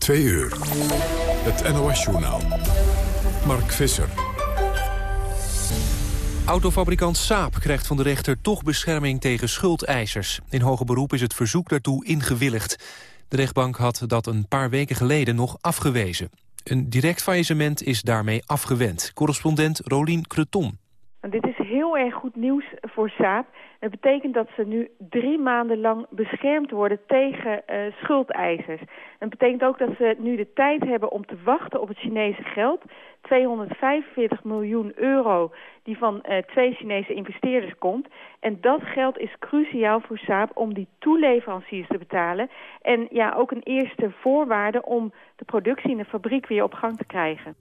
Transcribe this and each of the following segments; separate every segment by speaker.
Speaker 1: Twee uur. Het NOS-journaal. Mark Visser.
Speaker 2: Autofabrikant Saab krijgt van de rechter toch bescherming tegen schuldeisers. In hoger beroep is het verzoek daartoe ingewilligd. De rechtbank had dat een paar weken geleden nog afgewezen. Een direct faillissement is daarmee afgewend. Correspondent Rolien Creton.
Speaker 3: Dit is heel erg goed nieuws voor Saab. Het betekent dat ze nu drie maanden lang beschermd worden tegen uh, schuldeisers. Het betekent ook dat ze nu de tijd hebben om te wachten op het Chinese geld. 245 miljoen euro die van uh, twee Chinese investeerders komt. En dat geld is cruciaal voor Saab om die toeleveranciers te betalen. En ja, ook een eerste voorwaarde om de productie in de fabriek weer op gang te krijgen.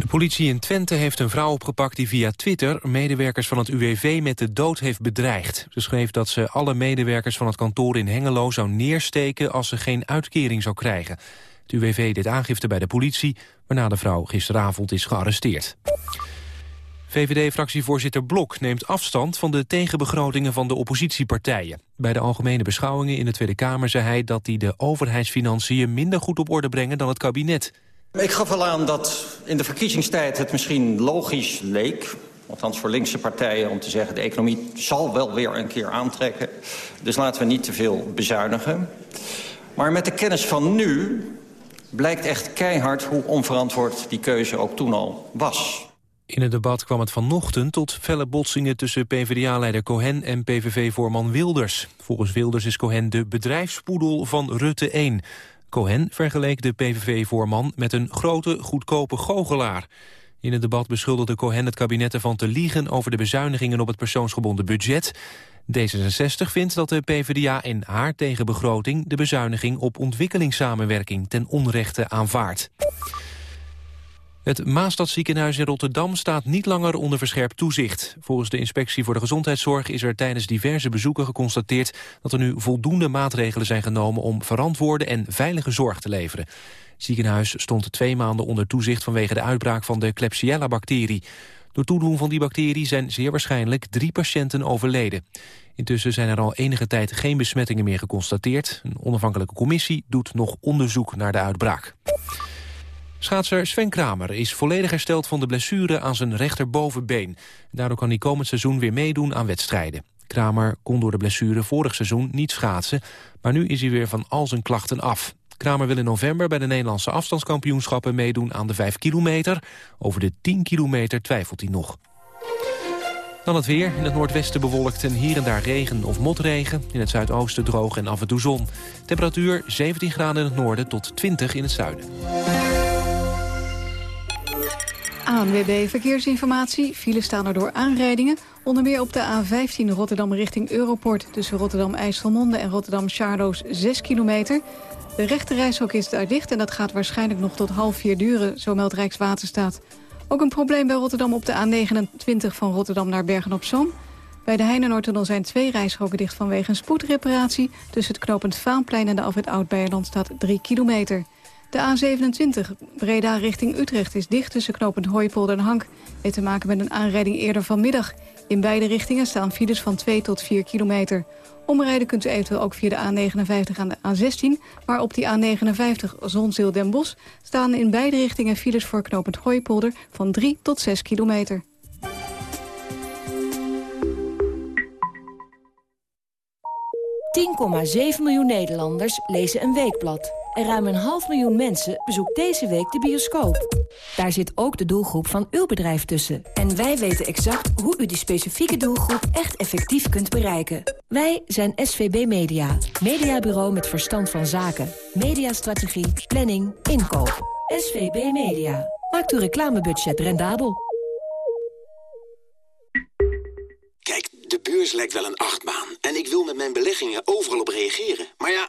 Speaker 2: De politie in Twente heeft een vrouw opgepakt die via Twitter... medewerkers van het UWV met de dood heeft bedreigd. Ze schreef dat ze alle medewerkers van het kantoor in Hengelo zou neersteken... als ze geen uitkering zou krijgen. Het UWV deed aangifte bij de politie... waarna de vrouw gisteravond is gearresteerd. VVD-fractievoorzitter Blok neemt afstand van de tegenbegrotingen van de oppositiepartijen. Bij de algemene beschouwingen in de Tweede Kamer zei hij dat die de overheidsfinanciën minder goed op orde brengen dan het kabinet.
Speaker 4: Ik gaf al aan dat in de verkiezingstijd het misschien logisch leek... althans voor linkse partijen, om te zeggen... de economie zal wel weer een keer aantrekken. Dus laten we niet te veel bezuinigen. Maar met de kennis van nu blijkt echt keihard hoe onverantwoord die keuze ook toen al was.
Speaker 2: In het debat kwam het vanochtend tot felle botsingen tussen PvdA-leider Cohen en PVV-voorman Wilders. Volgens Wilders is Cohen de bedrijfspoedel van Rutte 1. Cohen vergeleek de PVV-voorman met een grote, goedkope goochelaar. In het debat beschuldigde Cohen het kabinet ervan te liegen... over de bezuinigingen op het persoonsgebonden budget. D66 vindt dat de PvdA in haar tegenbegroting... de bezuiniging op ontwikkelingssamenwerking ten onrechte aanvaardt. Het Maastadziekenhuis in Rotterdam staat niet langer onder verscherpt toezicht. Volgens de Inspectie voor de Gezondheidszorg is er tijdens diverse bezoeken geconstateerd dat er nu voldoende maatregelen zijn genomen om verantwoorde en veilige zorg te leveren. Het ziekenhuis stond twee maanden onder toezicht vanwege de uitbraak van de Klebsiella-bacterie. Door toedoen van die bacterie zijn zeer waarschijnlijk drie patiënten overleden. Intussen zijn er al enige tijd geen besmettingen meer geconstateerd. Een onafhankelijke commissie doet nog onderzoek naar de uitbraak. Schaatser Sven Kramer is volledig hersteld van de blessure aan zijn rechterbovenbeen. Daardoor kan hij komend seizoen weer meedoen aan wedstrijden. Kramer kon door de blessure vorig seizoen niet schaatsen... maar nu is hij weer van al zijn klachten af. Kramer wil in november bij de Nederlandse afstandskampioenschappen meedoen aan de 5 kilometer. Over de 10 kilometer twijfelt hij nog. Dan het weer. In het noordwesten bewolkt en hier en daar regen of motregen. In het zuidoosten droog en af en toe zon. Temperatuur 17 graden in het noorden tot 20 in het zuiden.
Speaker 5: ANWB Verkeersinformatie. Files staan er door aanrijdingen. Onder meer op de A15 Rotterdam richting Europort... tussen Rotterdam-IJsselmonde en Rotterdam-Charloes 6 kilometer. De rechte is daar dicht en dat gaat waarschijnlijk nog tot half vier duren... zo meldt Rijkswaterstaat. Ook een probleem bij Rotterdam op de A29 van Rotterdam naar Bergen-op-Zoom. Bij de Heinenoordtunnel zijn twee rijstroken dicht vanwege een spoedreparatie. Tussen het knooppunt Vaanplein en de Afwit Oud-Beierland staat 3 kilometer. De A27 Breda richting Utrecht is dicht tussen knooppunt Hooipolder en Hank. Heeft te maken met een aanrijding eerder vanmiddag. In beide richtingen staan files van 2 tot 4 kilometer. Omrijden kunt u eventueel ook via de A59 aan de A16. Maar op die A59 Zonzeel Den Bosch staan in beide richtingen files voor knooppunt Hooipolder van 3 tot 6 kilometer.
Speaker 6: ...10,7 miljoen Nederlanders lezen een weekblad. En ruim een half miljoen mensen bezoekt deze week de bioscoop. Daar zit ook de doelgroep van uw bedrijf tussen. En wij weten exact hoe u die specifieke doelgroep echt effectief kunt bereiken. Wij zijn SVB Media. Mediabureau met verstand van zaken. Mediastrategie, planning, inkoop. SVB Media. Maakt uw reclamebudget rendabel.
Speaker 7: Kijk, de beurs lijkt wel een achtbaan. En ik wil met mijn beleggingen overal op reageren. Maar ja...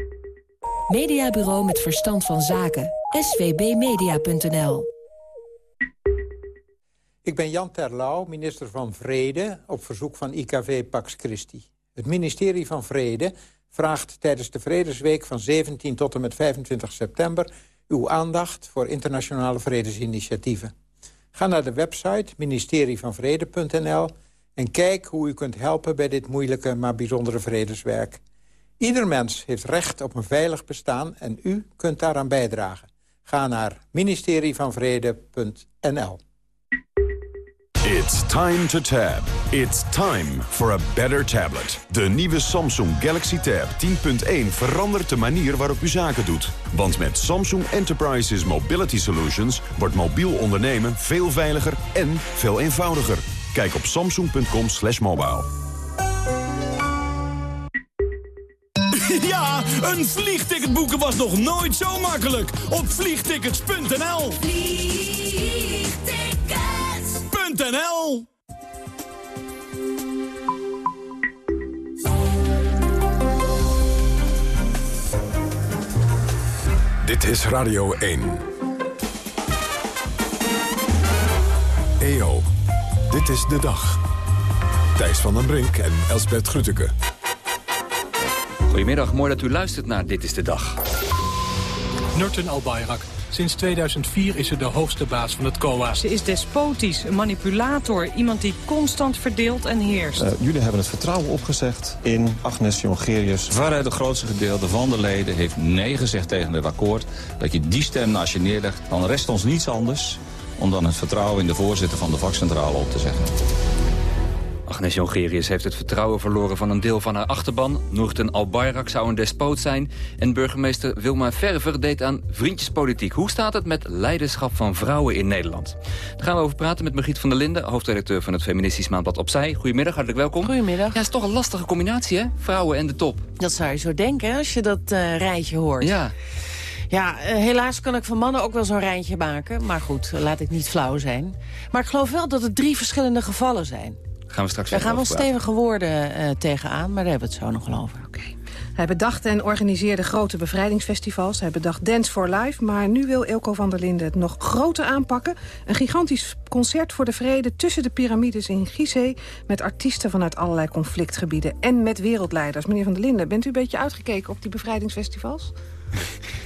Speaker 6: Mediabureau met verstand van zaken. svbmedia.nl
Speaker 8: Ik ben Jan Terlouw, minister van Vrede, op verzoek van IKV Pax Christi. Het ministerie van Vrede vraagt tijdens de Vredesweek van 17 tot en met 25 september... uw aandacht voor internationale vredesinitiatieven. Ga naar de website ministerievanvrede.nl en kijk hoe u kunt helpen bij dit moeilijke maar bijzondere vredeswerk. Ieder mens heeft recht op een veilig bestaan en u kunt daaraan bijdragen. Ga naar ministerievanvrede.nl.
Speaker 9: It's time to tab. It's time for a better tablet. De nieuwe Samsung Galaxy Tab 10.1 verandert de manier waarop u zaken doet. Want met Samsung Enterprises Mobility Solutions wordt mobiel ondernemen veel veiliger en veel eenvoudiger. Kijk op samsung.com
Speaker 10: een vliegticket boeken was nog nooit zo makkelijk. Op vliegtickets.nl Vliegtickets.nl
Speaker 1: Dit is Radio 1. EO, dit is de dag. Thijs van den Brink en Elsbert Grütke.
Speaker 11: Goedemiddag, mooi dat u luistert naar Dit is de Dag.
Speaker 12: Nurten Albayrak. Sinds 2004 is ze de hoogste baas van het COA.
Speaker 13: Ze is despotisch, een manipulator, iemand die constant verdeelt en heerst.
Speaker 14: Uh, jullie hebben het vertrouwen opgezegd in Agnes Jongerius.
Speaker 15: Waaruit het grootste gedeelte van de leden heeft nee gezegd tegen het akkoord. Dat je die stem als je neerlegt, dan rest ons niets anders... om dan het vertrouwen in de voorzitter van de vakcentrale op te zeggen.
Speaker 11: Agnes Jongerius heeft het vertrouwen verloren van een deel van haar achterban. Noorten Albayrak zou een despoot zijn. En burgemeester Wilma Verver deed aan vriendjespolitiek. Hoe staat het met leiderschap van vrouwen in Nederland? Daar gaan we over praten met Margriet van der Linden... hoofdredacteur van het Feministisch Maandblad Opzij. Goedemiddag, hartelijk welkom.
Speaker 16: Goedemiddag.
Speaker 11: Ja, het is toch een lastige combinatie, hè? Vrouwen en de top.
Speaker 16: Dat zou je zo denken, als je dat uh, rijtje hoort.
Speaker 11: Ja.
Speaker 16: Ja, uh, helaas kan ik van mannen ook wel zo'n rijtje maken. Maar goed, laat ik niet flauw zijn. Maar ik geloof wel dat het drie verschillende gevallen zijn.
Speaker 11: Gaan we straks
Speaker 16: Daar gaan wel stevige woorden uh, tegenaan, maar daar hebben we het zo nog wel over.
Speaker 17: Okay. Hij bedacht en organiseerde grote bevrijdingsfestivals. Hij bedacht Dance for Life. Maar nu wil Ilko van der Linden het nog groter aanpakken. Een gigantisch concert voor de vrede tussen de piramides in Gizeh... met artiesten vanuit allerlei conflictgebieden en met wereldleiders. Meneer van der Linden, bent u een beetje uitgekeken op die bevrijdingsfestivals?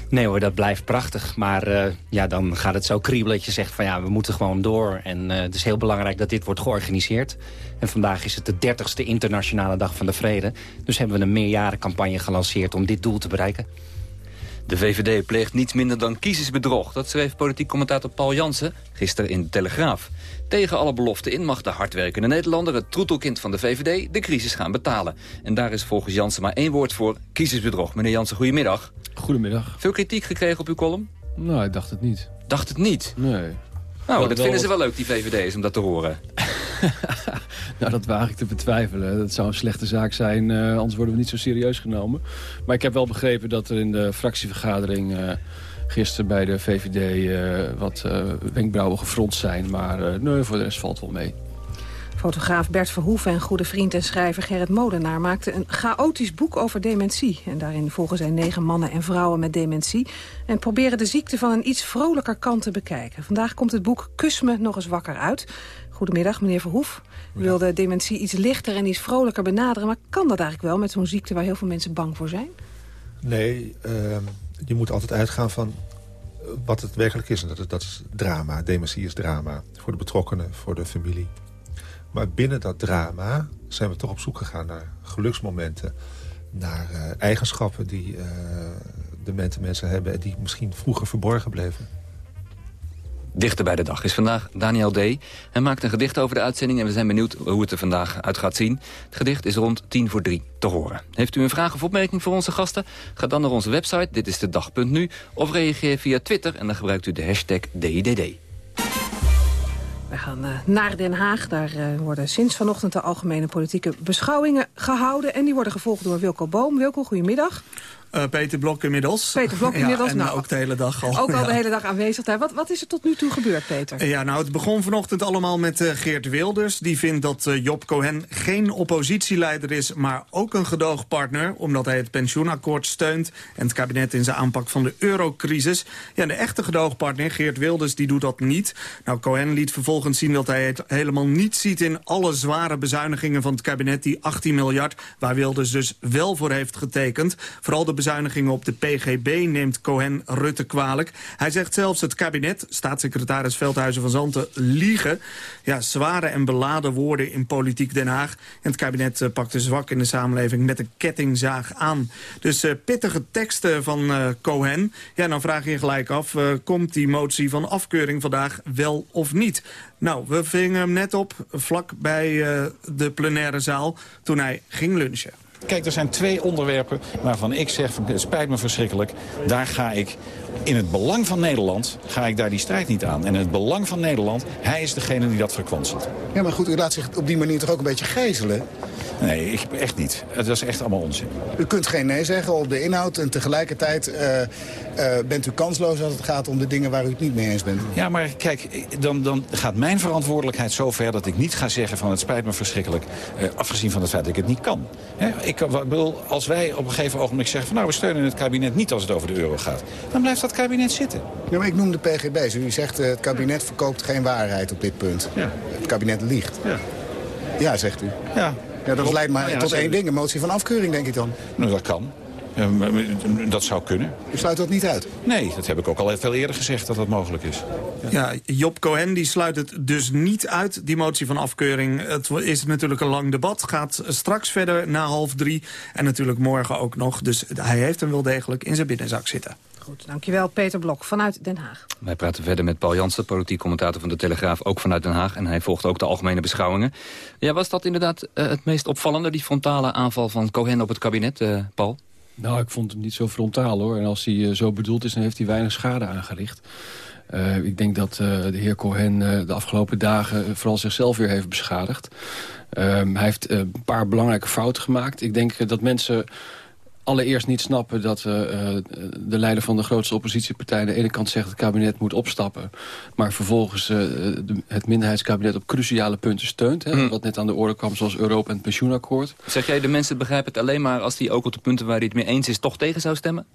Speaker 18: Nee hoor, dat blijft prachtig. Maar uh, ja, dan gaat het zo kriebelen dat je zegt van ja, we moeten gewoon door. En uh, het is heel belangrijk dat dit wordt georganiseerd. En vandaag is het de 30ste internationale dag van de vrede. Dus hebben we een meerjarencampagne gelanceerd om dit doel te bereiken.
Speaker 11: De VVD pleegt niets minder dan kiezersbedrog. Dat schreef politiek commentator Paul Jansen gisteren in de Telegraaf. Tegen alle beloften in mag de hardwerkende Nederlander... het troetelkind van de VVD de crisis gaan betalen. En daar is volgens Jansen maar één woord voor, kiezersbedrog. Meneer Jansen, goedemiddag.
Speaker 19: Goedemiddag.
Speaker 11: Veel kritiek gekregen op uw column?
Speaker 19: Nou, ik dacht het niet.
Speaker 11: Dacht het niet?
Speaker 19: Nee.
Speaker 11: Nou, dat, dat vinden ze wel leuk, die VVD'ers, om dat te horen.
Speaker 19: nou, dat waag ik te betwijfelen. Dat zou een slechte zaak zijn, uh, anders worden we niet zo serieus genomen. Maar ik heb wel begrepen dat er in de fractievergadering... Uh, gisteren bij de VVD uh, wat wenkbrauwen gefronst zijn. Maar nee, voor de rest valt wel mee.
Speaker 17: Fotograaf Bert Verhoeven en goede vriend en schrijver Gerrit Molenaar... maakten een chaotisch boek over dementie. En daarin volgen zij negen mannen en vrouwen met dementie... en proberen de ziekte van een iets vrolijker kant te bekijken. Vandaag komt het boek Kus me nog eens wakker uit. Goedemiddag, meneer Verhoef. U wilde dementie iets lichter en iets vrolijker benaderen... maar kan dat eigenlijk wel met zo'n ziekte waar heel veel mensen bang voor zijn?
Speaker 20: Nee, uh, je moet altijd uitgaan van wat het werkelijk is. En dat is, dat is drama. Dementie is drama. Voor de betrokkenen, voor de familie. Maar binnen dat drama zijn we toch op zoek gegaan naar geluksmomenten. Naar uh, eigenschappen die uh, de mensen hebben... en die misschien vroeger verborgen bleven.
Speaker 11: Dichter bij de dag is vandaag Daniel D. Hij maakt een gedicht over de uitzending... en we zijn benieuwd hoe het er vandaag uit gaat zien. Het gedicht is rond tien voor drie te horen. Heeft u een vraag of opmerking voor onze gasten? Ga dan naar onze website, dit is de dag.nu... of reageer via Twitter en dan gebruikt u de hashtag DIDD.
Speaker 17: We gaan uh, naar Den Haag. Daar uh, worden sinds vanochtend de algemene politieke beschouwingen gehouden. En die worden gevolgd door Wilco Boom. Wilco, goedemiddag.
Speaker 21: Uh, Peter Blok inmiddels.
Speaker 17: Peter Blok inmiddels,
Speaker 21: ja, en
Speaker 17: nou,
Speaker 21: ook de hele dag al.
Speaker 17: Ook al de hele dag aanwezig daar. Wat, wat is er tot nu toe gebeurd, Peter?
Speaker 21: Ja, nou, het begon vanochtend allemaal met uh, Geert Wilders. Die vindt dat uh, Job Cohen geen oppositieleider is, maar ook een gedoogpartner. Omdat hij het pensioenakkoord steunt en het kabinet in zijn aanpak van de eurocrisis. Ja, de echte gedoogpartner, Geert Wilders, die doet dat niet. Nou, Cohen liet vervolgens zien dat hij het helemaal niet ziet in alle zware bezuinigingen van het kabinet. Die 18 miljard, waar Wilders dus wel voor heeft getekend. Vooral de bezuinigingen op de PGB neemt Cohen Rutte kwalijk. Hij zegt zelfs het kabinet, staatssecretaris Veldhuizen van Zanten, liegen. Ja, zware en beladen woorden in politiek Den Haag. En het kabinet uh, pakte zwak in de samenleving met een kettingzaag aan. Dus uh, pittige teksten van uh, Cohen. Ja, dan vraag je je gelijk af, komt die motie van afkeuring vandaag wel of niet? Nou, we vingen hem net op, vlak bij de plenaire zaal, toen hij ging lunchen.
Speaker 22: Kijk, er zijn twee onderwerpen waarvan ik zeg, het spijt me verschrikkelijk. Daar ga ik, in het belang van Nederland, ga ik daar die strijd niet aan. En in het belang van Nederland, hij is degene die dat verkwanselt.
Speaker 23: Ja, maar goed, u laat zich op die manier toch ook een beetje gijzelen?
Speaker 22: Nee, ik, echt niet. Dat is echt allemaal onzin.
Speaker 23: U kunt geen nee zeggen op de inhoud en tegelijkertijd uh, uh, bent u kansloos als het gaat om de dingen waar u het niet mee eens bent.
Speaker 22: Ja, maar kijk, dan, dan gaat mijn verantwoordelijkheid zo ver dat ik niet ga zeggen van het spijt me verschrikkelijk, uh, afgezien van het feit dat ik het niet kan. He, ik bedoel, als wij op een gegeven ogenblik zeggen van nou we steunen het kabinet niet als het over de euro gaat, dan blijft dat kabinet zitten.
Speaker 23: Ja, maar ik noem de PGB's. U zegt het kabinet verkoopt geen waarheid op dit punt. Ja. Het kabinet liegt.
Speaker 22: Ja.
Speaker 23: Ja, zegt u.
Speaker 22: Ja.
Speaker 23: Ja, dat leidt maar ja, tot één ding, een motie van afkeuring, denk ik dan.
Speaker 22: Nou, dat kan. Dat zou kunnen.
Speaker 23: U sluit dat niet uit?
Speaker 22: Nee, dat heb ik ook al veel eerder gezegd dat dat mogelijk is.
Speaker 21: Ja, ja Job Cohen die sluit het dus niet uit, die motie van afkeuring. Het is natuurlijk een lang debat, gaat straks verder na half drie. En natuurlijk morgen ook nog. Dus hij heeft hem wel degelijk in zijn binnenzak zitten.
Speaker 17: Goed, dankjewel Peter Blok vanuit Den Haag.
Speaker 11: Wij praten verder met Paul Jansen, politiek commentator van de Telegraaf, ook vanuit Den Haag. En hij volgt ook de algemene beschouwingen. Ja, was dat inderdaad uh, het meest opvallende, die frontale aanval van Cohen op het kabinet, uh, Paul?
Speaker 19: Nou, ik vond hem niet zo frontaal hoor. En als hij uh, zo bedoeld is, dan heeft hij weinig schade aangericht. Uh, ik denk dat uh, de heer Cohen de afgelopen dagen vooral zichzelf weer heeft beschadigd. hij heeft een paar belangrijke fouten gemaakt. Ik denk dat mensen allereerst niet snappen dat uh, de leider van de grootste oppositiepartij... aan de ene kant zegt het kabinet moet opstappen... maar vervolgens uh, de, het minderheidskabinet op cruciale punten steunt. Hè, mm. Wat net aan de orde kwam, zoals Europa en het pensioenakkoord.
Speaker 11: Zeg jij, de mensen begrijpen het alleen maar... als die ook op de punten waar hij het mee eens is toch tegen zou stemmen?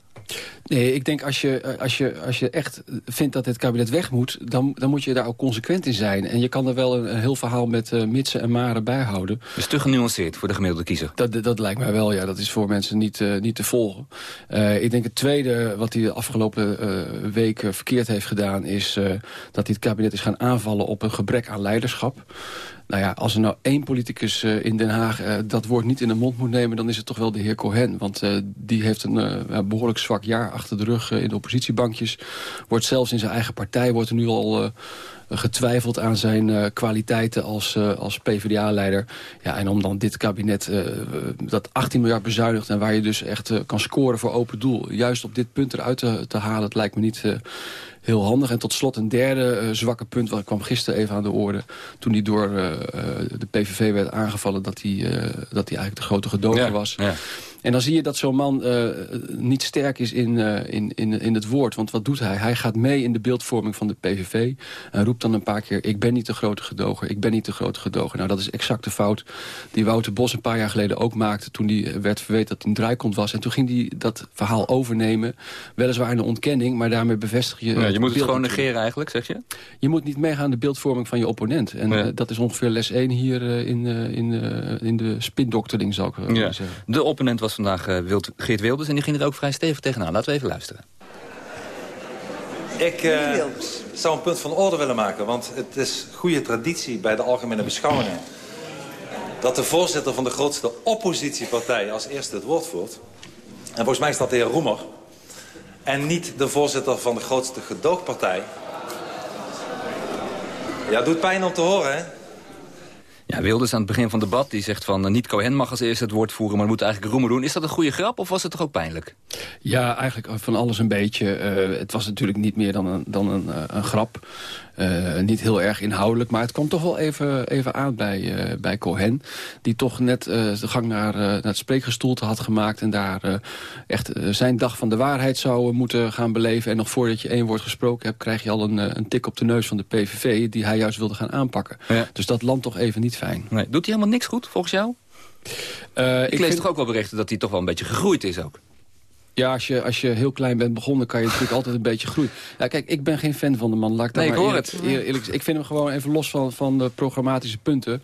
Speaker 19: Nee, ik denk als je, als je, als je echt vindt dat het kabinet weg moet... Dan, dan moet je daar ook consequent in zijn. En je kan er wel een, een heel verhaal met uh, mitsen en maren bij houden.
Speaker 11: Dus te genuanceerd voor de gemiddelde kiezer?
Speaker 19: Dat, dat, dat lijkt mij wel, ja. Dat is voor mensen niet, niet te volgen. Uh, ik denk het tweede wat hij de afgelopen weken verkeerd heeft gedaan... is dat hij het kabinet is gaan aanvallen op een gebrek aan leiderschap. Nou ja, als er nou één politicus in Den Haag dat woord niet in de mond moet nemen... dan is het toch wel de heer Cohen. Want die heeft een behoorlijk zwak jaar achter de rug in de oppositiebankjes. Wordt zelfs in zijn eigen partij wordt er nu al getwijfeld aan zijn kwaliteiten als, als PvdA-leider. Ja, en om dan dit kabinet dat 18 miljard bezuinigt... en waar je dus echt kan scoren voor open doel... juist op dit punt eruit te, te halen, het lijkt me niet heel handig. En tot slot een derde uh, zwakke punt, wat kwam gisteren even aan de orde... toen hij door uh, de PVV werd aangevallen dat hij, uh, dat hij eigenlijk de grote gedoger ja, was. Ja. En dan zie je dat zo'n man uh, niet sterk is in, uh, in, in, in het woord. Want wat doet hij? Hij gaat mee in de beeldvorming van de PVV. En roept dan een paar keer, ik ben niet de grote gedoger. Ik ben niet de grote gedoger. Nou, dat is exact de fout die Wouter Bos een paar jaar geleden ook maakte... toen hij werd verweten dat hij een draaikont was. En toen ging hij dat verhaal overnemen. Weliswaar in de ontkenning, maar daarmee bevestig je...
Speaker 11: Ja, je moet het gewoon negeren eigenlijk, zeg je?
Speaker 19: Je moet niet meegaan in de beeldvorming van je opponent. En ja. uh, dat is ongeveer les 1 hier in, in, in de spindoktering, zou ik ja. zeggen.
Speaker 11: De opponent was vandaag uh, Wild, Geert Wilders en die ging er ook vrij stevig tegenaan. Laten we even luisteren.
Speaker 24: Ik uh, zou een punt van orde willen maken, want het is goede traditie bij de algemene beschouwingen dat de voorzitter van de grootste oppositiepartij als eerste het woord voert. En volgens mij is dat de heer Roemer. En niet de voorzitter van de grootste gedoogpartij. Ja, doet pijn om te horen, hè?
Speaker 11: Ja, Wilders aan het begin van het debat, die zegt van... Uh, niet Cohen mag als eerste het woord voeren, maar moet eigenlijk Roemer doen. Is dat een goede grap of was het toch ook pijnlijk?
Speaker 19: Ja, eigenlijk van alles een beetje. Uh, het was natuurlijk niet meer dan een, dan een, uh, een grap. Uh, niet heel erg inhoudelijk, maar het kwam toch wel even, even aan bij, bij Cohen. Die toch net de gang naar, naar het spreekgestoelte had gemaakt... en daar echt zijn dag van de waarheid zou moeten gaan beleven. En nog voordat je één woord gesproken hebt... krijg je al een, een tik op de neus van de PVV... die hij juist wilde gaan aanpakken. Ja. Dus dat landt toch even niet fijn.
Speaker 11: Nee. Doet hij helemaal niks goed, volgens jou? ik, ik lees toch ook wel berichten dat hij toch wel een beetje gegroeid is ook?
Speaker 19: Ja, als je, als je heel klein bent begonnen, kan je natuurlijk altijd een beetje groeien. Ja, kijk, ik ben geen fan van de man. Laat ik
Speaker 11: nee, ik hoor
Speaker 19: eerlijk,
Speaker 11: het.
Speaker 19: Eerlijk, ik vind hem gewoon even los van, van de programmatische punten.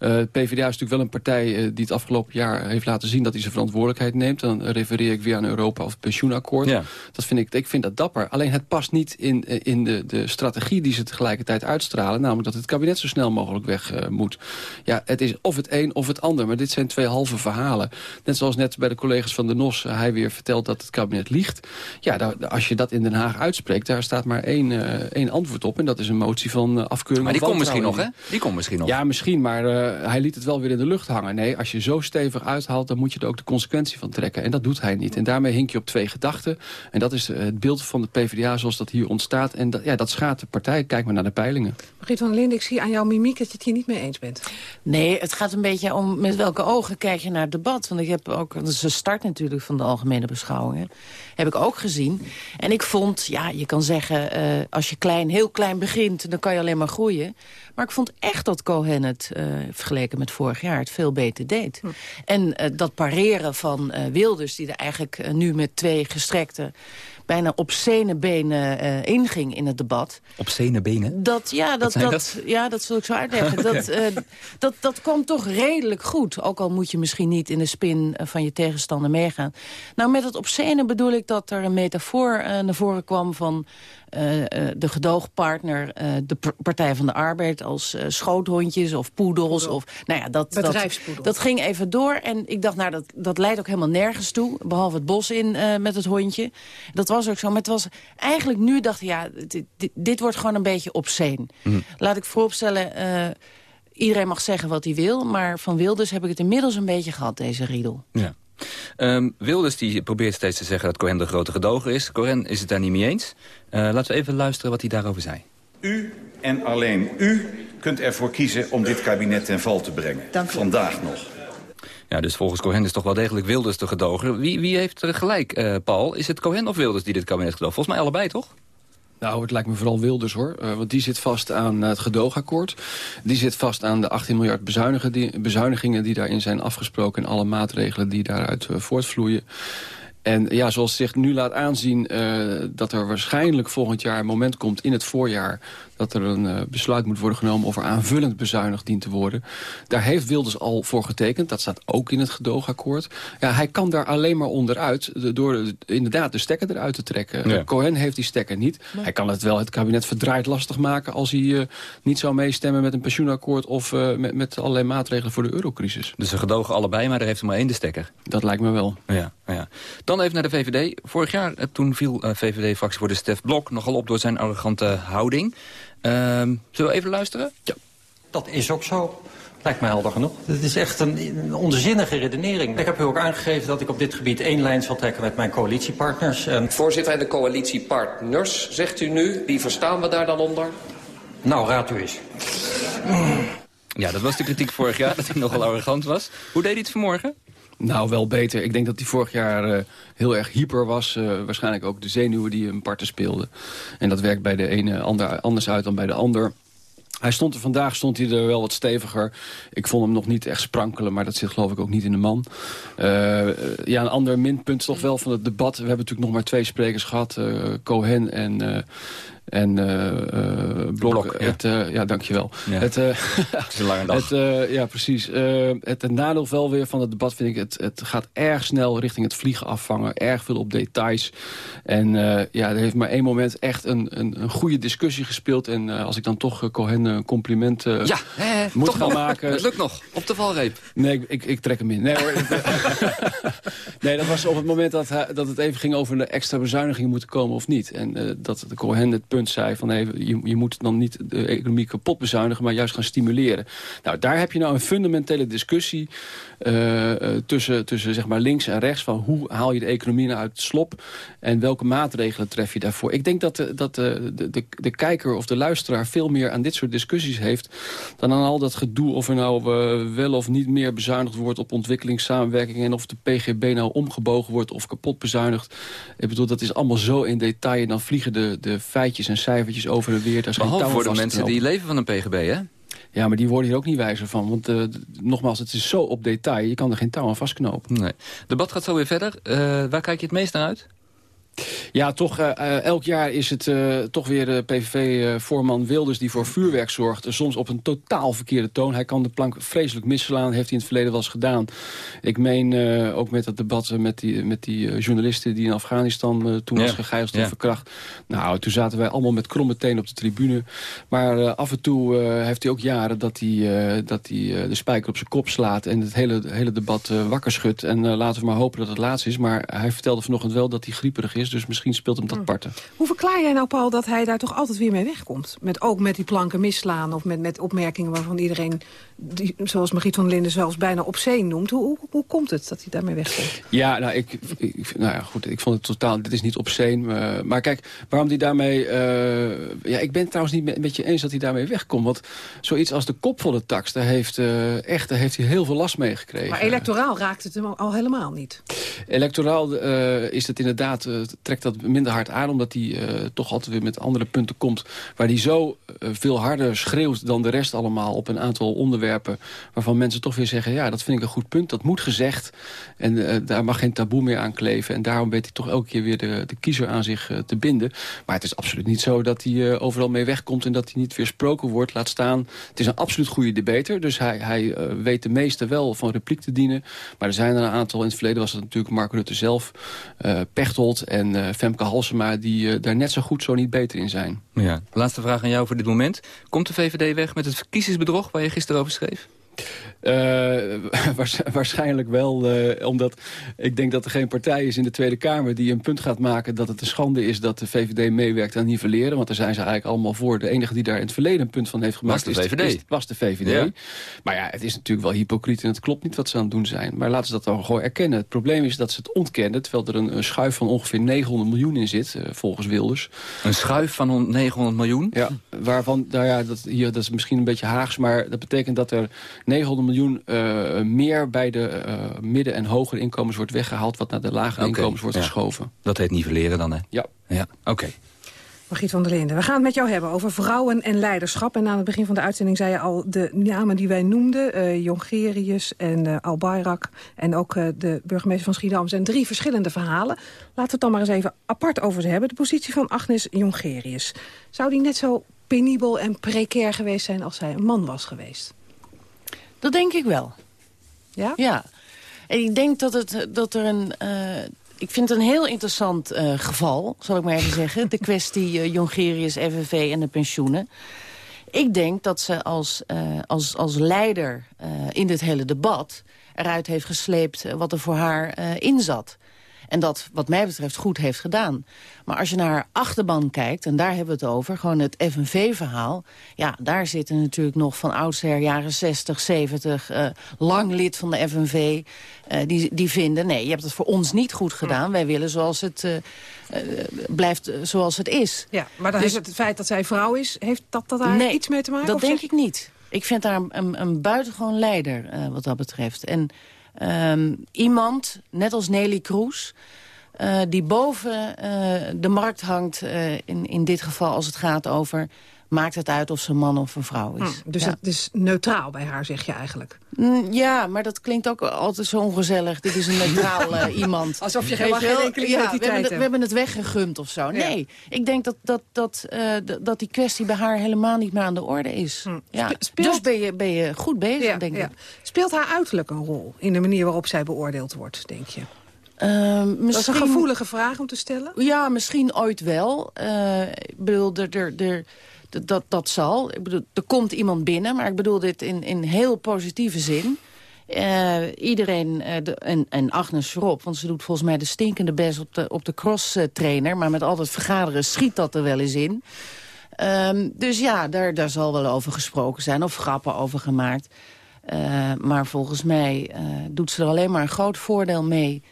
Speaker 19: Uh, PvdA is natuurlijk wel een partij uh, die het afgelopen jaar heeft laten zien... dat hij zijn verantwoordelijkheid neemt. Dan refereer ik weer aan Europa of het pensioenakkoord. Ja. Dat vind ik, ik vind dat dapper. Alleen het past niet in, in de, de strategie die ze tegelijkertijd uitstralen. Namelijk dat het kabinet zo snel mogelijk weg uh, moet. Ja, het is of het een of het ander. Maar dit zijn twee halve verhalen. Net zoals net bij de collega's van de NOS hij weer vertelt dat het kabinet liegt. Ja, daar, als je dat in Den Haag uitspreekt, daar staat maar één, één antwoord op. En dat is een motie van afkeuring.
Speaker 11: Maar die komt misschien nog, hè? Die komt misschien nog.
Speaker 19: Ja, misschien, maar hij liet het wel weer in de lucht hangen. Nee, als je zo stevig uithaalt, dan moet je er ook de consequentie van trekken. En dat doet hij niet. En daarmee hink je op twee gedachten. En dat is het beeld van de PvdA zoals dat hier ontstaat. En dat, ja, dat schaadt de partij. Kijk maar naar de peilingen.
Speaker 17: Margriet van Linden, ik zie aan jouw mimiek dat je het hier niet mee eens bent.
Speaker 16: Nee, het gaat een beetje om met welke ogen kijk je naar het debat. Want ik heb ook, dat is de start natuurlijk van de algemene beschouwingen. Heb ik ook gezien. En ik vond, ja, je kan zeggen, uh, als je klein, heel klein begint, dan kan je alleen maar groeien. Maar ik vond echt dat Cohen het, uh, vergeleken met vorig jaar, het veel beter deed. Hm. En uh, dat pareren van Wilders, die er eigenlijk nu met twee gestrekte bijna obscene benen uh, inging in het debat.
Speaker 11: Obscene benen?
Speaker 16: Dat, ja, dat, dat, dat, ja, dat zal ik zo uitleggen. okay. dat, uh, dat, dat kwam toch redelijk goed. Ook al moet je misschien niet in de spin van je tegenstander meegaan. Nou, met het obscene bedoel ik dat er een metafoor uh, naar voren kwam van... Uh, de gedoogpartner, uh, de Partij van de Arbeid... als uh, schoothondjes of poedels. Of, nou ja, dat, dat, dat ging even door. En ik dacht, nou, dat, dat leidt ook helemaal nergens toe. Behalve het bos in met het hondje. Dat was ook zo. Maar het was eigenlijk nu dacht ik, ja, dit, dit, dit wordt gewoon een beetje obscene. Mm. Laat ik vooropstellen... iedereen mag zeggen wat hij wil, maar van Wilders heb ik het inmiddels een beetje gehad, deze riedel.
Speaker 11: Ja. Um, Wilders die probeert steeds te zeggen dat Cohen de grote gedoger is. Cohen is het daar niet mee eens. Uh, laten we even luisteren wat hij daarover zei.
Speaker 25: U en alleen u kunt ervoor kiezen om dit kabinet ten val te brengen.
Speaker 16: Dank u.
Speaker 25: Vandaag nog.
Speaker 11: Ja, dus volgens Cohen is toch wel degelijk Wilders de gedoger. Wie, wie heeft er gelijk, uh, Paul? Is het Cohen of Wilders die dit kabinet gedoogt? Volgens mij allebei, toch?
Speaker 19: Nou, het lijkt me vooral Wilders hoor. Uh, want die zit vast aan het gedoogakkoord. Die zit vast aan de 18 miljard bezuinigen die, bezuinigingen die daarin zijn afgesproken... en alle maatregelen die daaruit uh, voortvloeien. En ja, zoals zich nu laat aanzien uh, dat er waarschijnlijk volgend jaar een moment komt in het voorjaar dat er een uh, besluit moet worden genomen of er aanvullend bezuinigd dient te worden. Daar heeft Wilders al voor getekend. Dat staat ook in het gedoogakkoord. Ja, hij kan daar alleen maar onderuit door de, inderdaad de stekker eruit te trekken. Ja. Cohen heeft die stekker niet. Hij kan het wel het kabinet verdraaid lastig maken als hij uh, niet zou meestemmen met een pensioenakkoord of uh, met, met allerlei maatregelen voor de eurocrisis.
Speaker 11: Dus ze gedogen allebei, maar er heeft er maar één de stekker.
Speaker 19: Dat lijkt me wel.
Speaker 11: Ja, ja. Dan even naar de VVD. Vorig jaar, toen viel VVD-fractie voor de Stef Blok nogal op door zijn arrogante houding. Um, zullen we even luisteren?
Speaker 26: Ja. Dat is ook zo. Lijkt me helder genoeg. Het is echt een, een onzinnige redenering. Ik heb u ook aangegeven dat ik op dit gebied één lijn zal trekken met mijn coalitiepartners. En...
Speaker 27: Voorzitter, en de coalitiepartners, zegt u nu. Wie verstaan we daar dan onder?
Speaker 26: Nou, raad u eens.
Speaker 11: Ja, dat was de kritiek vorig jaar, dat hij nogal arrogant was. Hoe deed hij het vanmorgen?
Speaker 19: Nou, wel beter. Ik denk dat hij vorig jaar uh, heel erg hyper was. Uh, waarschijnlijk ook de zenuwen die hem parten speelden. En dat werkt bij de ene ander, anders uit dan bij de ander. Hij stond er vandaag stond hij er wel wat steviger. Ik vond hem nog niet echt sprankelen, maar dat zit geloof ik ook niet in de man. Uh, ja, een ander minpunt toch wel van het debat. We hebben natuurlijk nog maar twee sprekers gehad. Cohen en en uh, Blok, Blok ja. het, uh, ja, dankjewel.
Speaker 11: Ja.
Speaker 19: Het,
Speaker 11: het is een lange dag.
Speaker 19: Het, ja, precies. het, het nadeel wel weer van het debat vind ik, het, het gaat erg snel richting het vliegen afvangen. Erg veel op details. En ja, er heeft maar één moment echt een, een, een goede discussie gespeeld. En als ik dan toch Cohen een compliment
Speaker 11: ja, hè,
Speaker 19: moet
Speaker 11: toch
Speaker 19: gaan
Speaker 11: nog.
Speaker 19: maken.
Speaker 11: Het lukt nog, op de valreep.
Speaker 19: Nee, ik, ik trek hem in. Nee hoor. nee, dat was op het moment dat, dat het even ging over de extra bezuinigingen moeten komen of niet. En dat de Cohen het punt van hey, je, je moet dan niet de economie kapot bezuinigen... maar juist gaan stimuleren. Nou, daar heb je nou een fundamentele discussie... Uh, tussen, tussen zeg maar links en rechts... van hoe haal je de economie nou uit het slop... en welke maatregelen tref je daarvoor. Ik denk dat, de, dat de, de, de, kijker of de luisteraar... veel meer aan dit soort discussies heeft... dan aan al dat gedoe of er nou uh, wel of niet meer bezuinigd wordt... op ontwikkelingssamenwerking... en of de PGB nou omgebogen wordt of kapot bezuinigd. Ik bedoel, dat is allemaal zo in detail... en dan vliegen de, de feitjes en cijfertjes over de weer. Daar
Speaker 11: Behalve voor de mensen die leven van een PGB, hè?
Speaker 19: Ja, maar die worden hier ook niet wijzer van. Want uh, nogmaals, het is zo op detail. Je kan er geen touw aan vastknopen.
Speaker 11: Nee. debat gaat zo weer verder. Uh, waar kijk je het meest naar uit?
Speaker 19: Ja, toch, uh, elk jaar is het uh, toch weer de PVV-voorman Wilders die voor vuurwerk zorgt. Soms op een totaal verkeerde toon. Hij kan de plank vreselijk misslaan, heeft hij in het verleden wel eens gedaan. Ik meen uh, ook met dat debat met die, met die journalisten die in Afghanistan toen ja. was gegijzeld en ja. verkracht. Nou, toen zaten wij allemaal met kromme tenen op de tribune. Maar af en toe heeft hij ook jaren dat hij, dat hij de spijker op zijn kop slaat... en het hele, hele debat wakker schudt. En laten we maar hopen dat het laatst is. Maar hij vertelde vanochtend wel dat hij grieperig is dus misschien speelt hem dat parten.
Speaker 17: Hoe verklaar jij nou, Paul, dat hij daar toch altijd weer mee wegkomt? Met, ook met die planken misslaan of met, met opmerkingen waarvan iedereen... Die, zoals Margriet van Linden zelfs bijna op zee noemt. Hoe, hoe, hoe, komt het dat hij daarmee wegkomt?
Speaker 19: Ja, nou, ik, ik, nou ja, goed, ik vond het totaal... Dit is niet op zee. Uh, maar kijk, waarom hij daarmee... Uh, ja, ik ben het trouwens niet met, je eens dat hij daarmee wegkomt. Want zoiets als de kopvolle tax, daar heeft, uh, echt, daar heeft hij heel veel last mee gekregen.
Speaker 17: Maar electoraal raakt het hem al helemaal niet.
Speaker 19: Electoraal is het inderdaad trekt dat minder hard aan... omdat hij uh, toch altijd weer met andere punten komt... waar hij zo uh, veel harder schreeuwt dan de rest allemaal... op een aantal onderwerpen waarvan mensen toch weer zeggen... ja, dat vind ik een goed punt, dat moet gezegd. En uh, daar mag geen taboe meer aan kleven. En daarom weet hij toch elke keer weer de, de kiezer aan zich te binden. Maar het is absoluut niet zo dat hij overal mee wegkomt... en dat hij niet weer gesproken wordt, laat staan. Het is een absoluut goede debater. Dus hij, hij weet de meeste wel van repliek te dienen. Maar er zijn er een aantal, in het verleden was het natuurlijk Mark Rutte zelf... Pechtold en uh, Femke Halsema... die uh, daar net zo goed, zo niet beter in zijn.
Speaker 11: Ja. Laatste vraag aan jou voor dit moment. Komt de VVD weg met het verkiezingsbedrog waar je gisteren over schreef?
Speaker 19: Uh, waarschijnlijk wel, uh, omdat ik denk dat er geen partij is in de Tweede Kamer... die een punt gaat maken dat het een schande is dat de VVD meewerkt aan nivelleren. Want daar zijn ze eigenlijk allemaal voor. De enige die daar in het verleden een punt van heeft gemaakt...
Speaker 11: Was de VVD.
Speaker 19: Is, is, was de VVD. Ja. Maar ja, het is natuurlijk wel hypocriet en het klopt niet wat ze aan het doen zijn. Maar laten ze dat dan gewoon erkennen. Het probleem is dat ze het ontkennen... terwijl er een, een schuif van ongeveer 900 miljoen in zit, uh, volgens Wilders.
Speaker 11: Een schuif van 900 miljoen?
Speaker 19: Ja, waarvan, nou ja, dat, hier, dat is misschien een beetje haags... maar dat betekent dat er 900 miljoen uh, meer bij de uh, midden- en hogere inkomens wordt weggehaald... wat naar de lagere okay. inkomens wordt
Speaker 11: ja.
Speaker 19: geschoven.
Speaker 11: Dat heet nivelleren dan, hè?
Speaker 19: Ja.
Speaker 11: Ja, oké. Okay.
Speaker 17: Margriet van der Linden, we gaan het met jou hebben over vrouwen en leiderschap. En aan het begin van de uitzending zei je al de namen die wij noemden. Uh, Jongerius en uh, Al Bayrak en ook uh, de burgemeester van Schiedam. zijn drie verschillende verhalen. Laten we het dan maar eens even apart over ze hebben. De positie van Agnes Jongerius. Zou die net zo penibel en precair geweest zijn als zij een man was geweest?
Speaker 16: Dat denk ik wel.
Speaker 17: Ja?
Speaker 16: Ja. En ik denk dat, het, dat er een... Uh, ik vind het een heel interessant uh, geval, zal ik maar even zeggen. De kwestie uh, Jongerius, FNV en de pensioenen. Ik denk dat ze als, als, als leider in dit hele debat... eruit heeft gesleept wat er voor haar in zat. En dat, wat mij betreft, goed heeft gedaan. Maar als je naar haar achterban kijkt, en daar hebben we het over... gewoon het FNV-verhaal... ja, daar zitten natuurlijk nog van oudsher jaren 60, 70... Uh, lang lid van de FNV, uh, die, die vinden... nee, je hebt het voor ons niet goed gedaan. Wij willen zoals het... Uh, blijft zoals het is.
Speaker 17: Ja, maar dan dus, heeft het feit dat zij vrouw is... heeft dat, dat daar
Speaker 16: nee,
Speaker 17: iets mee te maken?
Speaker 16: dat denk ik niet. Ik vind haar een, een, buitengewoon leider, wat dat betreft. En um, iemand, net als Nelly Kroes... Uh, die boven uh, de markt hangt, uh, in, in dit geval als het gaat over... maakt het uit of ze een man of een vrouw is.
Speaker 17: Hm, dus ja. het is neutraal bij haar, zeg je eigenlijk?
Speaker 16: Mm, ja, maar dat klinkt ook altijd zo ongezellig. Dit is een neutraal iemand.
Speaker 17: Alsof je helemaal geen enkele
Speaker 16: ja, we hebben, het, we hebben het weggegumd of zo. Nee, ja. ik denk dat, dat, dat, dat die kwestie bij haar helemaal niet meer aan de orde is. Hm. Ja. Speelt... Dus ben je, ben je goed bezig, denk ik.
Speaker 17: Speelt haar uiterlijk een rol in de manier waarop zij beoordeeld wordt, denk je?
Speaker 16: Uh, misschien...
Speaker 17: Dat is een gevoelige vraag om te stellen?
Speaker 16: Ja, misschien ooit wel. Ik bedoel, er, er, er, dat, dat zal. Ik bedoel, er komt iemand binnen, maar ik bedoel dit in, in heel positieve zin. Eh, iedereen, eh, en, Agnes Schrob, want ze doet volgens mij de stinkende best op de, op de cross-trainer... maar met al het vergaderen schiet dat er wel eens in. Ehm, dus ja, daar, daar zal wel over gesproken zijn of grappen over gemaakt. Eh, maar volgens mij doet ze er alleen maar een groot voordeel mee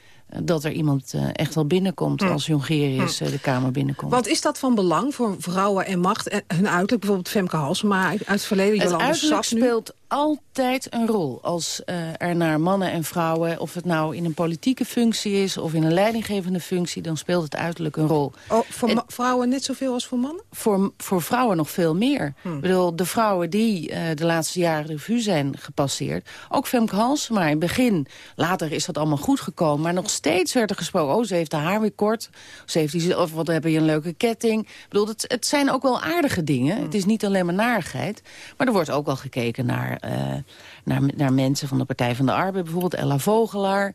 Speaker 16: dat er iemand uh, echt wel binnenkomt
Speaker 17: Hm.
Speaker 16: als Jongerius
Speaker 17: Hm.
Speaker 16: uh, de Kamer binnenkomt.
Speaker 17: Want is dat van belang voor vrouwen en macht en hun uiterlijk? Bijvoorbeeld Femke Halsema uit het verleden, Jolande Sap nu.
Speaker 16: speelt altijd een rol. Als eh, er naar mannen en vrouwen, of het nou in een politieke functie is... of in een leidinggevende functie, dan speelt het uiterlijk een rol.
Speaker 17: Oh, voor vrouwen net zoveel als voor mannen?
Speaker 16: Voor, voor vrouwen nog veel meer.
Speaker 17: Hm.
Speaker 16: Ik bedoel, de vrouwen die eh, de laatste jaren de revue zijn gepasseerd... ook Femke Halsema in het begin. Later is dat allemaal goed gekomen. Maar nog steeds werd er gesproken... oh, ze heeft haar haar weer kort. Ze heeft die, of wat heb je een leuke ketting. Ik bedoel, het, het zijn ook wel aardige dingen. Het is niet alleen maar narigheid. Maar er wordt ook wel gekeken naar, naar, naar mensen van de Partij van de Arbeid. Bijvoorbeeld Ella Vogelaar.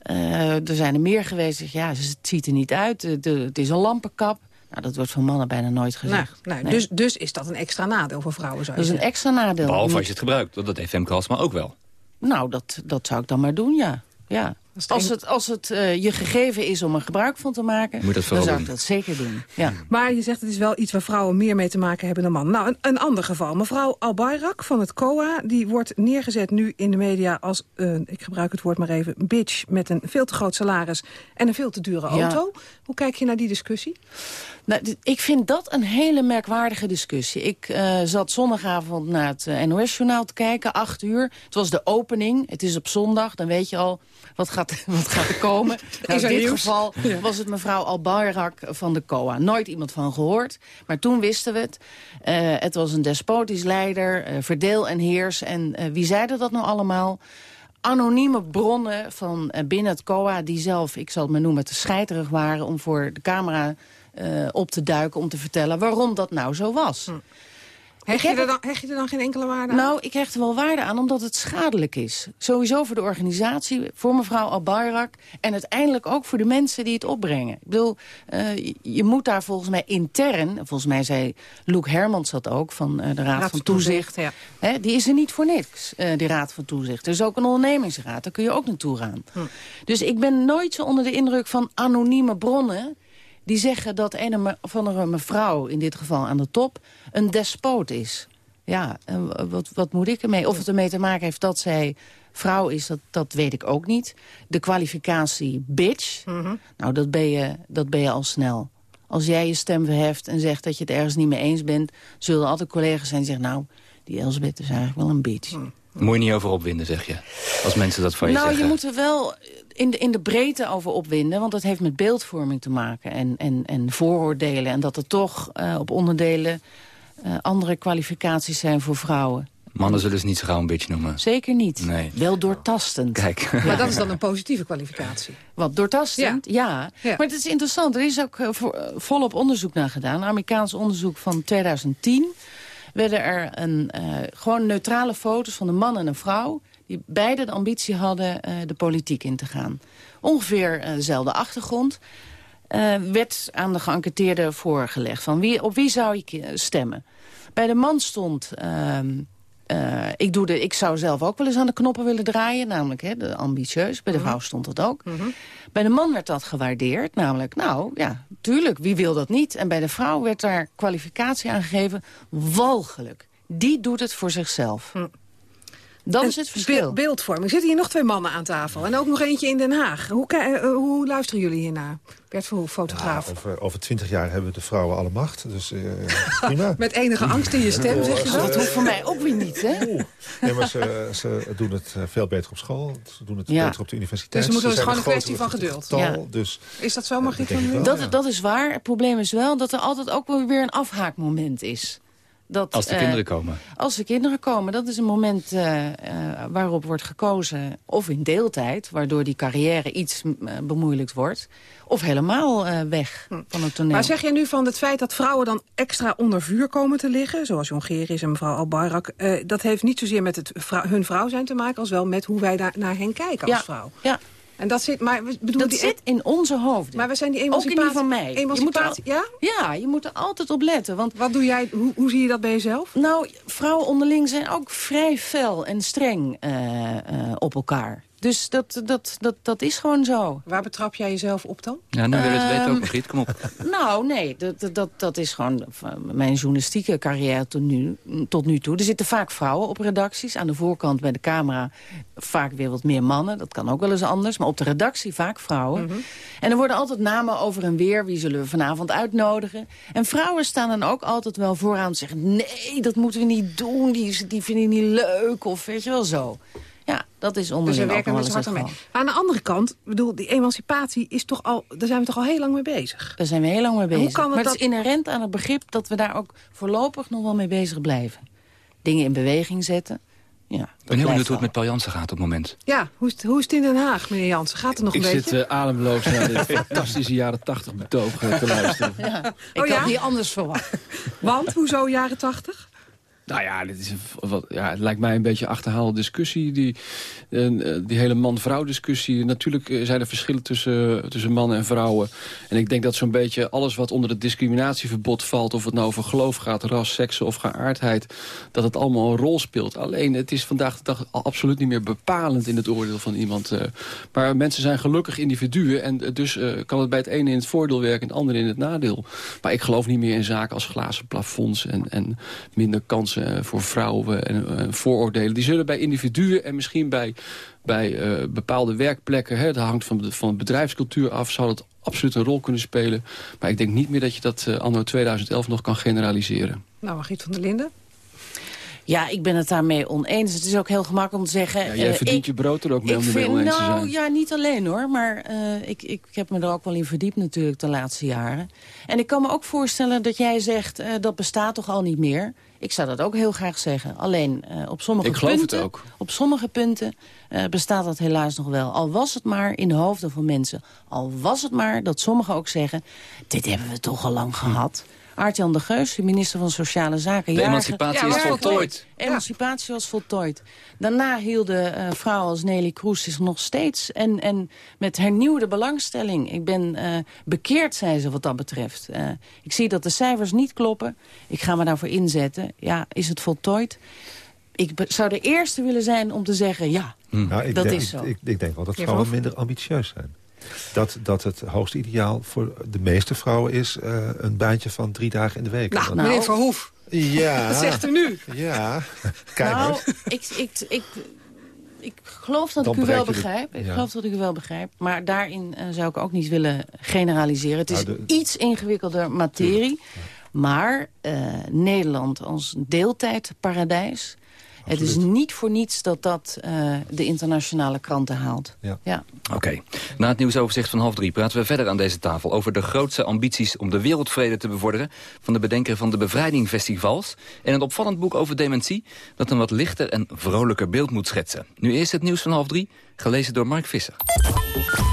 Speaker 16: Eh, er zijn er meer geweest. Ja, het ziet er niet uit. De- de- het is een lampenkap. Nou, dat wordt van mannen bijna nooit
Speaker 17: Nou,
Speaker 16: gezegd.
Speaker 17: nou,
Speaker 16: Nee.
Speaker 17: Dus, dus is dat een extra nadeel voor vrouwen, zou je
Speaker 16: Dat is een extra nadeel.
Speaker 11: Behalve als je het gebruikt. want Dat heeft Femke Halsema ook wel.
Speaker 16: Nou, dat, dat zou ik dan maar doen, ja. ja.
Speaker 17: Het
Speaker 16: Als het, als het eh, je gegeven is om er gebruik van te maken...
Speaker 11: Moet dat
Speaker 16: dan zou ik dat zeker doen. Ja.
Speaker 17: Maar je zegt het is wel iets waar vrouwen meer mee te maken hebben dan mannen. Nou, een, een ander geval. Mevrouw Albayrak van het COA... die wordt neergezet nu in de media als, eh, ik gebruik het woord maar even... bitch met een veel te groot salaris en een veel te dure
Speaker 16: Ja.
Speaker 17: auto. Hoe kijk je naar die discussie?
Speaker 16: Nou, ik vind dat een hele merkwaardige discussie. Ik eh, zat zondagavond naar het eh, NOS-journaal te kijken, acht uur. Het was de opening, het is op zondag, dan weet je al wat gaat, wat gaat er komen. Nou, in dit
Speaker 17: nieuws?
Speaker 16: geval
Speaker 17: Ja.
Speaker 16: was het mevrouw Albayrak van de COA. Nooit iemand van gehoord, maar toen wisten we het. Eh, het was een despotisch leider, verdeel en heers. En wie zeiden dat nou allemaal? anonieme bronnen van binnen het COA... die zelf, ik zal het maar noemen, te scheiterig waren... om voor de camera eh, op te duiken om te vertellen waarom dat nou zo was.
Speaker 17: Hecht
Speaker 16: Ik
Speaker 17: je, er dan, hecht je er dan geen enkele waarde aan?
Speaker 16: Nou, ik hecht er wel waarde aan, omdat het schadelijk is. Sowieso voor de organisatie, voor mevrouw Albayrak... en uiteindelijk ook voor de mensen die het opbrengen. Ik bedoel, eh, je- moet daar volgens mij intern... volgens mij zei Loek Hermans dat ook, van eh, de Raad, van Toezicht...
Speaker 17: ja.
Speaker 16: Hè, die is er niet voor niks, die Raad van Toezicht. Er is ook een ondernemingsraad, daar kun je ook naartoe gaan.
Speaker 17: Hm.
Speaker 16: Dus ik ben nooit zo onder de indruk van anonieme bronnen... die zeggen dat een van een mevrouw, in dit geval aan de top... een despoot is. Ja, en wat, wat moet ik ermee? Of het ermee te maken heeft dat zij vrouw is, dat, dat weet ik ook niet. De kwalificatie bitch,
Speaker 17: Mhm.
Speaker 16: nou dat ben, je, dat ben je al snel. Als jij je stem verheft en zegt dat je het ergens niet mee eens bent... zullen er altijd collega's zijn die zeggen... nou, die Elsbeth is eigenlijk wel een bitch.
Speaker 11: Moet je niet over opwinden, zeg je. Als mensen dat van je
Speaker 16: nou,
Speaker 11: zeggen.
Speaker 16: je moet er wel in de, in de breedte over opwinden. Want dat heeft met beeldvorming te maken. En, en, en vooroordelen. En dat er toch eh, op onderdelen eh, andere kwalificaties zijn voor vrouwen.
Speaker 11: Mannen zullen ze niet zo gauw een bitch noemen.
Speaker 16: Zeker niet.
Speaker 11: Nee.
Speaker 16: Wel doortastend.
Speaker 11: Kijk.
Speaker 17: Maar dat is dan een positieve kwalificatie.
Speaker 16: Wat, doortastend? Ja.
Speaker 17: Ja.
Speaker 16: Maar het is interessant. Er is ook eh, volop onderzoek naar gedaan. Een Amerikaans onderzoek van 2010. Werden er een, eh, gewoon neutrale foto's van een man en een vrouw... die beide de ambitie hadden eh, de politiek in te gaan. Ongeveer eh, dezelfde achtergrond. werd aan de geënquêteerden voorgelegd. Van wie, op wie zou je stemmen? Bij de man stond... eh, ik, doe de, ik zou zelf ook wel eens aan de knoppen willen draaien. Namelijk hè, de ambitieus. Bij de vrouw stond dat ook. Bij de man werd dat gewaardeerd. Namelijk, nou ja, tuurlijk, wie wil dat niet? En bij de vrouw werd daar kwalificatie aan gegeven. Walgelijk. Die doet het voor zichzelf. Dat
Speaker 17: En
Speaker 16: is het verschil.
Speaker 17: be- beeldvorming. Zitten hier nog twee mannen aan tafel. En ook nog eentje in Den Haag. Hoe, ki- eh, hoe luisteren jullie hiernaar? Bert Verhoef, fotograaf.
Speaker 20: Ja, over, over twintig jaar hebben de vrouwen alle macht. Dus eh, prima.
Speaker 17: Met enige angst in je stem, zeg je dat?
Speaker 16: Dat hoeft voor mij ook weer niet, hè?
Speaker 20: Nee, maar ze, ze doen het eh, veel beter op school. Ze doen het
Speaker 16: Ja.
Speaker 20: beter op de universiteit.
Speaker 17: Dus het moet
Speaker 20: Ze
Speaker 17: wel
Speaker 20: zijn
Speaker 17: gewoon een kwestie van geduld.
Speaker 20: getal,
Speaker 16: Ja.
Speaker 20: Dus
Speaker 17: Is dat zo, Margriet van.
Speaker 16: Dat, dat is waar. Het probleem is wel dat er altijd ook wel weer een afhaakmoment is. Dat,
Speaker 11: Als de
Speaker 16: eh,
Speaker 11: kinderen komen.
Speaker 16: Als de kinderen komen, dat is een moment eh, eh, waarop wordt gekozen... of in deeltijd, waardoor die carrière iets bemoeilijkt wordt... of helemaal eh, weg van het toneel.
Speaker 17: Maar zeg jij nu van het feit dat vrouwen dan extra onder vuur komen te liggen... zoals Jon Geris en mevrouw Albayrak... eh, dat heeft niet zozeer met het vrou- hun vrouw zijn te maken... als wel met hoe wij daar naar hen kijken als
Speaker 16: Ja.
Speaker 17: vrouw?
Speaker 16: Ja,
Speaker 17: En dat zit, maar bedoel,
Speaker 16: Dat
Speaker 17: die,
Speaker 16: zit in onze hoofden.
Speaker 17: Maar we zijn die
Speaker 16: Ook in die
Speaker 17: emancipatie...
Speaker 16: van mij.
Speaker 17: Emancipatie,
Speaker 16: je moet
Speaker 17: ja?
Speaker 16: Ja, je moet er altijd op letten. Want,
Speaker 17: Wat doe jij, hoe, hoe zie je dat bij jezelf?
Speaker 16: Nou, vrouwen onderling zijn ook vrij fel en streng eh, eh, op elkaar. Dus dat, dat, dat, dat is gewoon zo.
Speaker 17: Waar betrap jij jezelf op dan?
Speaker 11: Ja, nu wil je het weten ook,
Speaker 16: Ehm,
Speaker 11: Margriet. Kom op.
Speaker 16: Nou, nee, dat, dat- dat, is gewoon van mijn journalistieke carrière tot nu, tot nu toe. Er zitten vaak vrouwen op redacties. Aan de voorkant bij de camera vaak weer wat meer mannen. Dat kan ook wel eens anders. Maar op de redactie vaak vrouwen.
Speaker 17: Mhm.
Speaker 16: En er worden altijd namen over en weer. Wie zullen we vanavond uitnodigen? En vrouwen staan dan ook altijd wel vooraan te zeggen... nee, dat moeten we niet doen. Die, is- die vinden niet leuk. Of weet je wel zo. Ja, dat is
Speaker 17: Dus
Speaker 16: onderling
Speaker 17: we
Speaker 16: ook
Speaker 17: werken aan mee. Maar aan de andere kant, ik bedoel, die emancipatie is toch al... daar zijn we toch al heel lang mee bezig?
Speaker 16: Daar zijn we heel lang mee
Speaker 17: En hoe
Speaker 16: bezig.
Speaker 17: kan het
Speaker 16: maar
Speaker 17: dat-
Speaker 16: het is inherent aan het begrip dat we daar ook voorlopig nog wel mee bezig blijven. Dingen in beweging zetten. Ja,
Speaker 11: Ik ben heel benieuwd hoe het met Paul Jansen gaat op het moment.
Speaker 17: Ja, hoe is, het, hoe is het in Den Haag, meneer Jansen? Gaat het nog
Speaker 19: Ik
Speaker 17: een
Speaker 19: zit
Speaker 17: beetje?
Speaker 19: eh, ademloos naar dit fantastische jaren tachtig betoog te luisteren.
Speaker 16: Ja, ik
Speaker 17: Oh ja?
Speaker 16: had niet anders verwacht.
Speaker 17: Want, hoezo jaren tachtig?
Speaker 19: Nou ja, dit is een, wat, ja, het lijkt mij een beetje achterhaalde discussie. Die, eh, die hele man-vrouw discussie. Natuurlijk eh, zijn er verschillen tussen, tussen mannen en vrouwen. En ik denk dat zo'n beetje alles wat onder het discriminatieverbod valt... of het nou over geloof gaat, ras, seksen of geaardheid... dat het allemaal een rol speelt. Alleen, het is vandaag de dag absoluut niet meer bepalend in het oordeel van iemand. eh. maar mensen zijn gelukkig individuen... en dus kan het bij het ene in het voordeel werken en het andere in het nadeel. Maar ik geloof niet meer in zaken als glazen plafonds... en, en minder kansen voor vrouwen en eh, vooroordelen. Die zullen bij individuen en misschien bij, bij eh, bepaalde werkplekken... Hè, dat hangt van, de, van de bedrijfscultuur af, zou dat absoluut een rol kunnen spelen. Maar ik denk niet meer dat je dat eh, anno 2011 nog kan generaliseren.
Speaker 17: Nou, Margriet van der Linden.
Speaker 16: Ja, ik ben het daarmee oneens. Het is ook heel gemakkelijk om te zeggen...
Speaker 19: Ja, jij
Speaker 16: eh,
Speaker 19: verdient
Speaker 16: ik-
Speaker 19: je brood er ook mee om oneens te
Speaker 16: nou,
Speaker 19: zijn.
Speaker 16: ja, niet alleen hoor. Maar eh, ik, ik heb me er ook wel in verdiept natuurlijk de laatste jaren. En ik kan me ook voorstellen dat jij zegt... eh, dat bestaat toch al niet meer. Ik zou dat ook heel graag zeggen. Alleen eh, op sommige
Speaker 19: Ik geloof het
Speaker 16: punten...
Speaker 19: ook.
Speaker 16: Op sommige punten eh, bestaat dat helaas nog wel. Al was het maar in de hoofden van mensen. Al was het maar dat sommigen ook zeggen... dit hebben we toch al lang gehad. Aart-Jan de Geus, de minister van Sociale Zaken.
Speaker 11: De
Speaker 16: jaren-
Speaker 11: emancipatie is voltooid.
Speaker 16: Emancipatie was voltooid. Daarna hielden eh, vrouwen als Nelly Kroes zich nog steeds. En, en met hernieuwde belangstelling. Ik ben eh, bekeerd, zei ze wat dat betreft. Eh, ik zie dat de cijfers niet kloppen. Ik ga me daarvoor inzetten. Ja, is het voltooid? Ik zou de eerste willen zijn om te zeggen... ja,
Speaker 20: Nou, ik
Speaker 16: dat
Speaker 20: denk,
Speaker 16: is zo.
Speaker 20: Ik, ik, denk wel dat vrouwen minder ambitieus zijn. Dat, dat het hoogste ideaal voor de meeste vrouwen is... eh, een baantje van drie dagen in de week.
Speaker 17: Nou,
Speaker 20: dan-
Speaker 17: meneer Verhoef.
Speaker 20: Ja.
Speaker 17: Wat zegt u nu?
Speaker 20: Ja, kijk
Speaker 16: nou, ik, ik, ik, ik geloof dat
Speaker 20: Dan
Speaker 16: ik u wel begrijp. Ik
Speaker 20: ja.
Speaker 16: geloof dat ik u wel begrijp. Maar daarin eh, zou ik ook niet willen generaliseren. Het is
Speaker 20: Nou, de-
Speaker 16: iets ingewikkelder materie. Maar eh, Nederland als deeltijdparadijs... Het is niet voor niets dat dat eh, de internationale kranten haalt.
Speaker 20: Ja.
Speaker 11: Oké. Na het nieuwsoverzicht van half drie praten we verder aan deze tafel... over de grootste ambities om de wereldvrede te bevorderen... van de bedenker van de Bevrijdingfestivals... en een opvallend boek over dementie... dat een wat lichter en vrolijker beeld moet schetsen. Nu eerst het nieuws van half drie, gelezen door Mark Visser.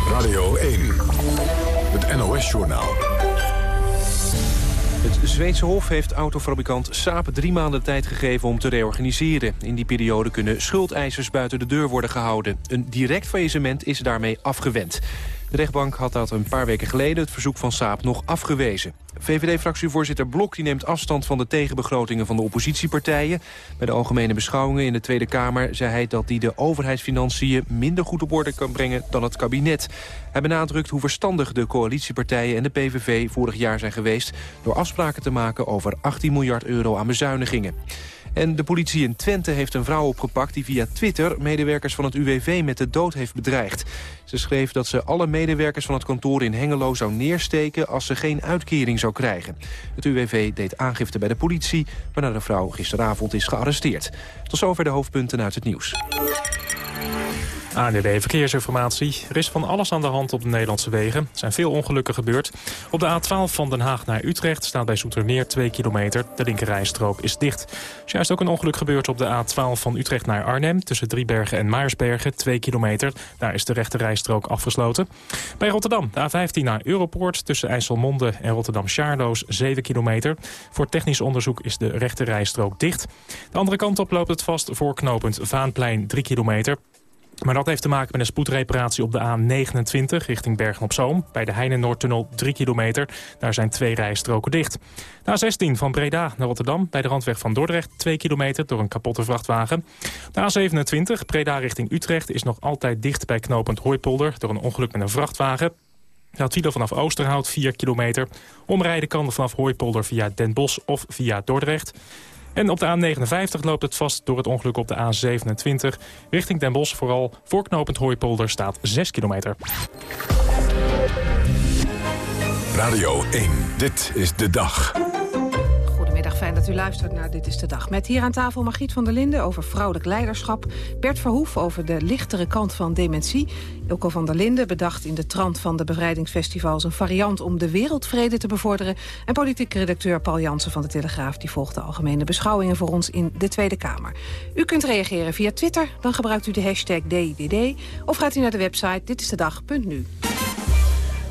Speaker 1: Radio 1, het NOS-journaal.
Speaker 2: Het Zweedse Hof heeft autofabrikant Saab drie maanden tijd gegeven om te reorganiseren. In die periode kunnen schuldeisers buiten de deur worden gehouden. Een direct faillissement is daarmee afgewend. De rechtbank had dat een paar weken geleden het verzoek van Saab nog afgewezen. VVD-fractievoorzitter Blok die neemt afstand van de tegenbegrotingen van de oppositiepartijen. Bij de algemene beschouwingen in de Tweede Kamer zei hij dat die de overheidsfinanciën minder goed op orde kan brengen dan het kabinet. Hij benadrukt hoe verstandig de coalitiepartijen en de PVV vorig jaar zijn geweest door afspraken te maken over 18 miljard euro aan bezuinigingen. En de politie in Twente heeft een vrouw opgepakt die via Twitter medewerkers van het UWV met de dood heeft bedreigd. Ze schreef dat ze alle medewerkers van het kantoor in Hengelo zou neersteken als ze geen uitkering zou krijgen. Het UWV deed aangifte bij de politie, waarna de vrouw gisteravond is gearresteerd. Tot zover de hoofdpunten uit het nieuws.
Speaker 28: ANDB Verkeersinformatie. Er is van alles aan de hand op de Nederlandse wegen. Er zijn veel ongelukken gebeurd. Op de A12 van Den Haag naar Utrecht staat bij Zoetermeer 2 kilometer. De linkerrijstrook is dicht. Er is juist ook een ongeluk gebeurd op de A12 van Utrecht naar Arnhem... tussen Driebergen en Maarsbergen, 2 kilometer. Daar is de rechterrijstrook afgesloten. Bij Rotterdam, de A15 naar Europoort... tussen IJsselmonde en Rotterdam-Charloes, 7 kilometer. Voor technisch onderzoek is de rechterrijstrook dicht. De andere kant op loopt het vast voor knooppunt Vaanplein, 3 kilometer. Maar dat heeft te maken met een spoedreparatie op de A29 richting Bergen-op-Zoom. Bij de Heine-Noordtunnel 3 kilometer. Daar zijn twee rijstroken dicht. De A16 van Breda naar Rotterdam bij de randweg van Dordrecht 2 kilometer door een kapotte vrachtwagen. De A27 Breda richting Utrecht is nog altijd dicht bij knooppunt Hooipolder door een ongeluk met een vrachtwagen. De file vanaf Oosterhout 4 kilometer. Omrijden kan vanaf Hooipolder via Den Bosch of via Dordrecht. En op de A59 loopt het vast door het ongeluk op de A27. Richting Den Bosch vooral voorknopend Hooipolder staat 6 kilometer.
Speaker 1: Radio 1, dit is de dag.
Speaker 17: Dat u luistert naar Dit is de Dag. Met hier aan tafel Margriet van der Linden over vrouwelijk leiderschap... Bert Verhoef over de lichtere kant van dementie... Ilko van der Linden bedacht in de trant van de bevrijdingsfestivals... een variant om de wereldvrede te bevorderen... en politiek redacteur Paul Jansen van de Telegraaf... die volgt de algemene beschouwingen voor ons in de Tweede Kamer. U kunt reageren via Twitter, dan gebruikt u de hashtag DDD... of gaat u naar de website ditistedag.nu.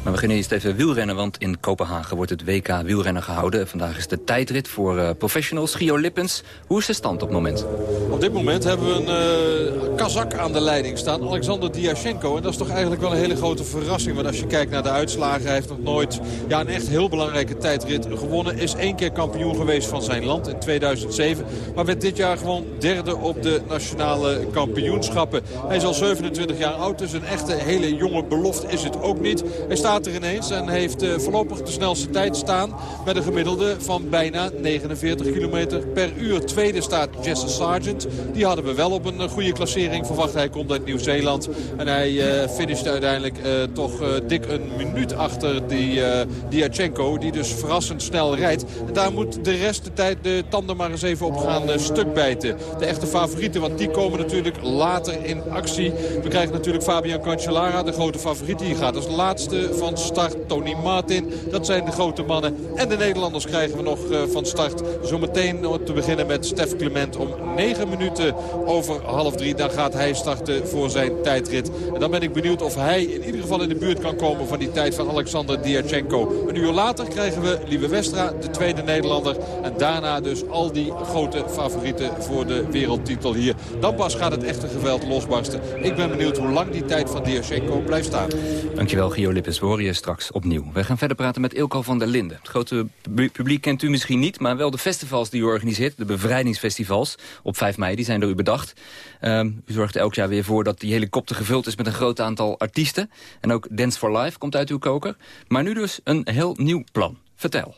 Speaker 11: We beginnen eerst even wielrennen, want in Kopenhagen wordt het WK wielrennen gehouden. Vandaag is de tijdrit voor uh, professionals. Gio Lippens, hoe is de stand op het moment?
Speaker 29: Op dit moment hebben we een uh, Kazak aan de leiding staan, Alexander Diashenko. En dat is toch eigenlijk wel een hele grote verrassing. Want als je kijkt naar de uitslagen, hij heeft nog nooit ja, een echt heel belangrijke tijdrit gewonnen. Is één keer kampioen geweest van zijn land in 2007. Maar werd dit jaar gewoon derde op de nationale kampioenschappen. Hij is al 27 jaar oud, dus een echte hele jonge belofte is het ook niet. Hij staat staat er ineens en heeft uh, voorlopig de snelste tijd staan... met een gemiddelde van bijna 49 km per uur. Tweede staat Jesse Sargent. Die hadden we wel op een goede klassering verwacht. Hij komt uit Nieuw-Zeeland en hij uh, finishte uiteindelijk toch dik een minuut achter die Diachenko... die dus verrassend snel rijdt. Daar moet de rest de tijd de tanden maar eens even op gaan stuk bijten. De echte favorieten, want die komen natuurlijk later in actie. We krijgen natuurlijk Fabian Cancellara, de grote favoriet. Die gaat als laatste van van start. Tony Martin, dat zijn de grote mannen. En de Nederlanders krijgen we nog uh, van start. Zometeen te beginnen met Stef Clement om 9 minuten over half drie. Dan gaat hij starten voor zijn tijdrit. En dan ben ik benieuwd of hij in ieder geval in de buurt kan komen van die tijd van Alexander Diachenko. Een uur later krijgen we Lieve Westra, de tweede Nederlander. En daarna dus al die grote favorieten voor de wereldtitel hier. Dan pas gaat het echte geweld losbarsten. Ik ben benieuwd hoe lang die tijd van Diachenko blijft staan.
Speaker 11: Dankjewel, Gio Lippes hoor straks opnieuw. We gaan verder praten met Ilko van der Linden. Het grote publiek kent u misschien niet, maar wel de festivals die u organiseert. De bevrijdingsfestivals op 5 mei, die zijn door u bedacht. Um, u zorgt elk jaar weer voor dat die helikopter gevuld is met een groot aantal artiesten. En ook Dance for Life komt uit uw koker. Maar nu dus een heel nieuw plan. Vertel.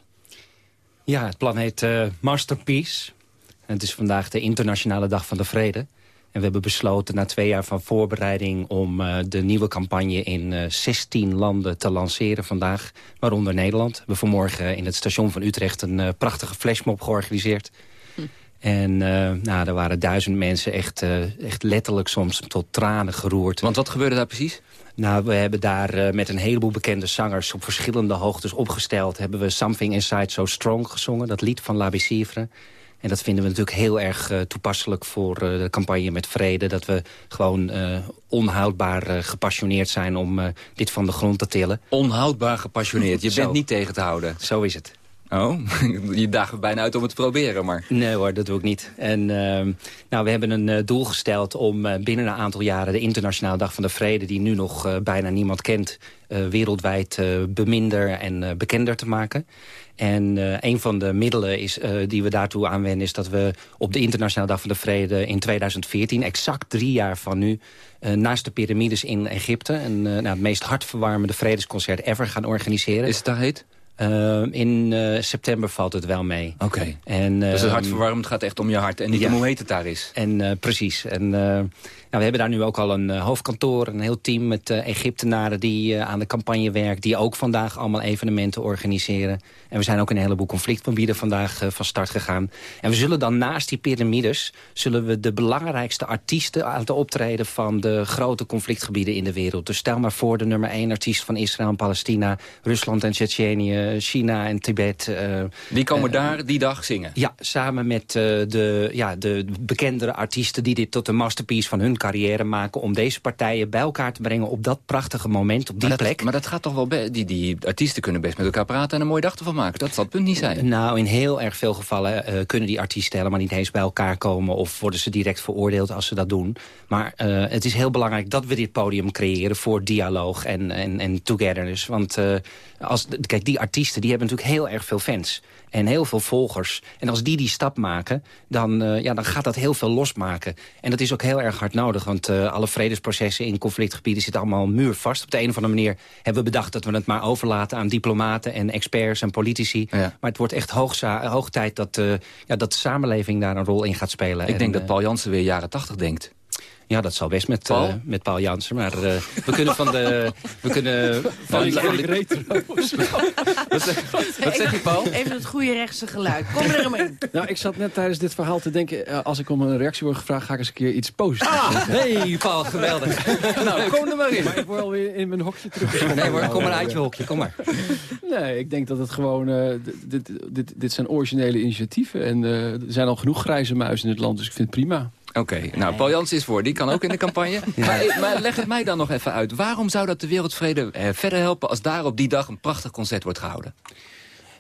Speaker 18: Ja, het plan heet uh, Masterpiece. Het is vandaag de internationale dag van de vrede. En we hebben besloten na twee jaar van voorbereiding... om uh, de nieuwe campagne in uh, 16 landen te lanceren vandaag. Waaronder Nederland. We hebben vanmorgen in het station van Utrecht... een uh, prachtige flashmob georganiseerd. Hm. En nou, er waren duizend mensen echt, echt letterlijk soms tot tranen geroerd.
Speaker 11: Want wat gebeurde daar precies?
Speaker 18: Nou, we hebben daar met een heleboel bekende zangers... op verschillende hoogtes opgesteld... hebben we Something Inside So Strong gezongen. Dat lied van La Bicivre. En dat vinden we natuurlijk heel erg uh, toepasselijk voor uh, de campagne met vrede. Dat we gewoon uh, onhoudbaar gepassioneerd zijn om dit van de grond te tillen.
Speaker 11: Onhoudbaar gepassioneerd. Je bent niet tegen te houden.
Speaker 18: Zo is het.
Speaker 11: Oh, je daagt er bijna uit om het te proberen, maar...
Speaker 18: Nee hoor, dat doe ik niet. En uh, nou, we hebben een uh, doel gesteld om uh, binnen een aantal jaren... de Internationale Dag van de Vrede, die nu nog bijna niemand kent... wereldwijd beminder en bekender te maken. En een van de middelen is, die we daartoe aanwenden... is dat we op de Internationale Dag van de Vrede in 2014... exact drie jaar van nu, naast de piramides in Egypte... Een, nou, het meest hartverwarmende vredesconcert ever gaan organiseren.
Speaker 11: Is het daar heet?
Speaker 18: Uh, in uh, september valt het wel mee.
Speaker 11: Oké. Okay. Dus het ehm, hartverwarmend gaat echt om je hart en niet ja. om hoe heet het daar is.
Speaker 18: En uh, precies. En nou, we hebben daar nu ook al een hoofdkantoor, een heel team met Egyptenaren die aan de campagne werken, die ook vandaag allemaal evenementen organiseren. En we zijn ook een heleboel conflictgebieden vandaag van start gegaan. En we zullen dan naast die piramides, zullen we de belangrijkste artiesten laten optreden van de grote conflictgebieden in de wereld. Dus stel maar voor de nummer één artiest van Israël en Palestina, Rusland en Tsjetsjenië, China en Tibet.
Speaker 11: die komen daar die dag zingen?
Speaker 18: Ja, samen met de, ja, de bekendere artiesten die dit tot een masterpiece van hun carrière maken... om deze partijen bij elkaar te brengen op dat prachtige moment, op die
Speaker 11: maar
Speaker 18: plek.
Speaker 11: Maar dat gaat toch wel... Die, die artiesten kunnen best met elkaar praten en een mooie dag ervan maken. Dat zal het punt niet zijn.
Speaker 18: Nou, in heel erg veel gevallen kunnen die artiesten helemaal niet eens bij elkaar komen... of worden ze direct veroordeeld als ze dat doen. Maar het is heel belangrijk dat we dit podium creëren voor dialoog en, en, en togetherness. Want uh, als, kijk, die artiesten die hebben natuurlijk heel erg veel fans. En heel veel volgers. En als die die stap maken, dan, uh, ja, dan gaat dat heel veel losmaken. En dat is ook heel erg hard nodig. Want uh, alle vredesprocessen in conflictgebieden zitten allemaal muurvast. Op de een of andere manier hebben we bedacht dat we het maar overlaten aan diplomaten en experts en politici. Ja. Maar het wordt echt hoog, hoog tijd dat, ja, dat de samenleving daar een rol in gaat spelen.
Speaker 11: Ik en, denk dat Paul Jansen weer jaren tachtig denkt.
Speaker 18: Ja, dat zal best met Paul, uh, met Paul Jansen. Maar uh, we kunnen van de... We kunnen van de,
Speaker 19: reet
Speaker 11: wat, zeg, wat zeg je, Paul?
Speaker 16: Even het goede rechtse geluid. Kom er maar in.
Speaker 19: Nou, ik zat net tijdens dit verhaal te denken... Uh, als ik om een reactie word gevraagd, ga ik eens een keer iets positiefs
Speaker 18: ah, hey, Paul, geweldig. nou, kom er maar in.
Speaker 19: Maar ik word alweer in mijn hokje terug.
Speaker 18: Nee hoor, kom maar uit je hokje, kom maar.
Speaker 19: Nee, ik denk dat het gewoon... Uh, dit, dit, dit zijn originele initiatieven. En uh, er zijn al genoeg grijze muizen in het land, dus ik vind het prima.
Speaker 11: Oké, okay, nou, Paul Jans is voor. Die kan ook in de campagne. Ja. Maar, maar, leg het mij dan nog even uit. Waarom zou dat de wereldvrede eh, verder helpen... als daar op die dag een prachtig concert wordt gehouden?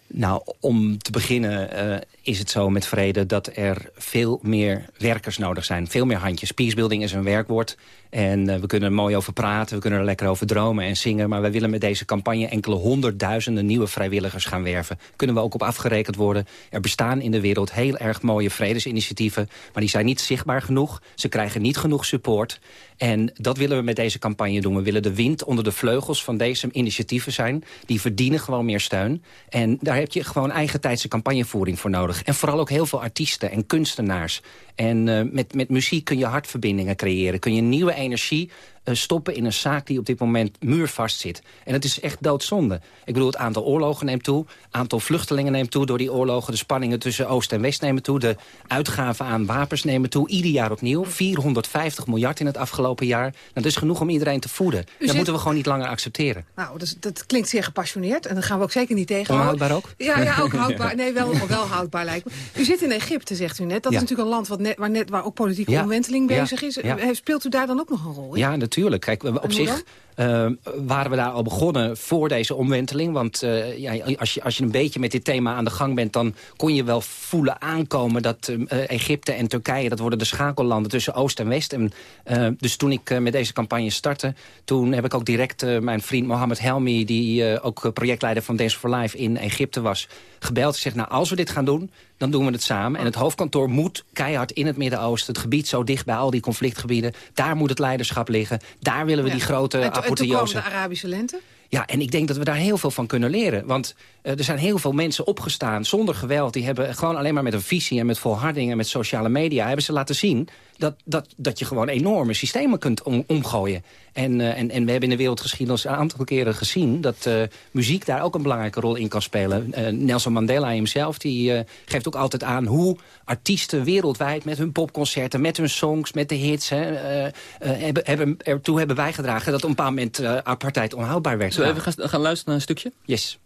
Speaker 18: Nou, om te beginnen uh, is het zo met vrede dat er veel meer werkers nodig zijn. Veel meer handjes. Peacebuilding is een werkwoord. En uh, we kunnen er mooi over praten, we kunnen er lekker over dromen en zingen. Maar wij willen met deze campagne enkele honderdduizenden nieuwe vrijwilligers gaan werven. Kunnen we ook op afgerekend worden. Er bestaan in de wereld heel erg mooie vredesinitiatieven. Maar die zijn niet zichtbaar genoeg. Ze krijgen niet genoeg support. En dat willen we met deze campagne doen. We willen de wind onder de vleugels van deze initiatieven zijn. Die verdienen gewoon meer steun. En daar heb je gewoon eigentijdse campagnevoering voor nodig. En vooral ook heel veel artiesten en kunstenaars. En uh, met, met muziek kun je hartverbindingen creëren. Kun je nieuwe energie stoppen in een zaak die op dit moment muurvast zit. En het is echt doodzonde. Ik bedoel, het aantal oorlogen neemt toe. aantal vluchtelingen neemt toe door die oorlogen. De spanningen tussen Oost en West nemen toe. De uitgaven aan wapens nemen toe. Ieder jaar opnieuw. 450 miljard in het afgelopen jaar. Dat is genoeg om iedereen te voeden. U dat moeten we gewoon niet langer accepteren.
Speaker 17: Nou, dat klinkt zeer gepassioneerd. En dat gaan we ook zeker niet tegenhouden.
Speaker 18: Onhoudbaar ook?
Speaker 17: Ja, ja ook houdbaar. Nee, wel, wel houdbaar lijkt me. U zit in Egypte, zegt u net. Dat ja. is natuurlijk een land wat net, waar, net, waar ook politieke ja. omwenteling bezig is. Ja. Speelt u daar dan ook nog een rol in?
Speaker 18: Ja, natuurlijk. Kijk, op zich waren we daar al begonnen voor deze omwenteling. Want uh, ja, als, je, als je een beetje met dit thema aan de gang bent... dan kon je wel voelen aankomen dat uh, Egypte en Turkije... dat worden de schakellanden tussen Oost en West. En, dus toen ik met deze campagne startte... toen heb ik ook direct mijn vriend Mohammed Helmi... die ook projectleider van Dance for Life in Egypte was... gebeld en gezegd, nou, als we dit gaan doen dan doen we het samen. En het hoofdkantoor moet keihard in het Midden-Oosten... het gebied zo dicht bij al die conflictgebieden... daar moet het leiderschap liggen. Daar willen we ja. die grote
Speaker 17: en En toen kwam de Arabische lente?
Speaker 18: Ja, en ik denk dat we daar heel veel van kunnen leren. Want uh, er zijn heel veel mensen opgestaan zonder geweld. Die hebben gewoon alleen maar met een visie en met volharding en met sociale media... hebben ze laten zien dat, dat, dat je gewoon enorme systemen kunt om, omgooien. En, uh, en, en we hebben in de wereldgeschiedenis een aantal keren gezien... dat uh, muziek daar ook een belangrijke rol in kan spelen. Nelson Mandela hemzelf die, geeft ook altijd aan hoe artiesten wereldwijd... met hun popconcerten, met hun songs, met de hits... Hè, hebben, hebben, ertoe hebben bijgedragen dat op een bepaald moment apartheid onhoudbaar werd.
Speaker 11: Zullen we even gaan, gaan luisteren naar een stukje?
Speaker 18: Yes.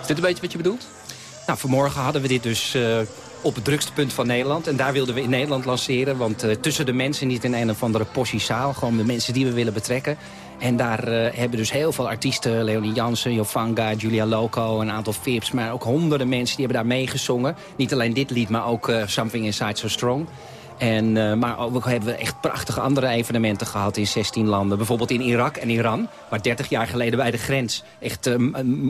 Speaker 11: Is dit een beetje wat je bedoelt?
Speaker 18: Nou, vanmorgen hadden we dit dus uh, op het drukste punt van Nederland. En daar wilden we in Nederland lanceren. Want uh, tussen de mensen, niet in een of andere zaal, gewoon de mensen die we willen betrekken. En daar uh, hebben dus heel veel artiesten, Leonie Jansen, Jovanga, Julia Loco, een aantal Vips, maar ook honderden mensen die hebben daar meegezongen. Niet alleen dit lied, maar ook Something Inside So Strong. En, uh, maar ook hebben we echt prachtige andere evenementen gehad in 16 landen. Bijvoorbeeld in Irak en Iran, waar 30 jaar geleden bij de grens... echt uh,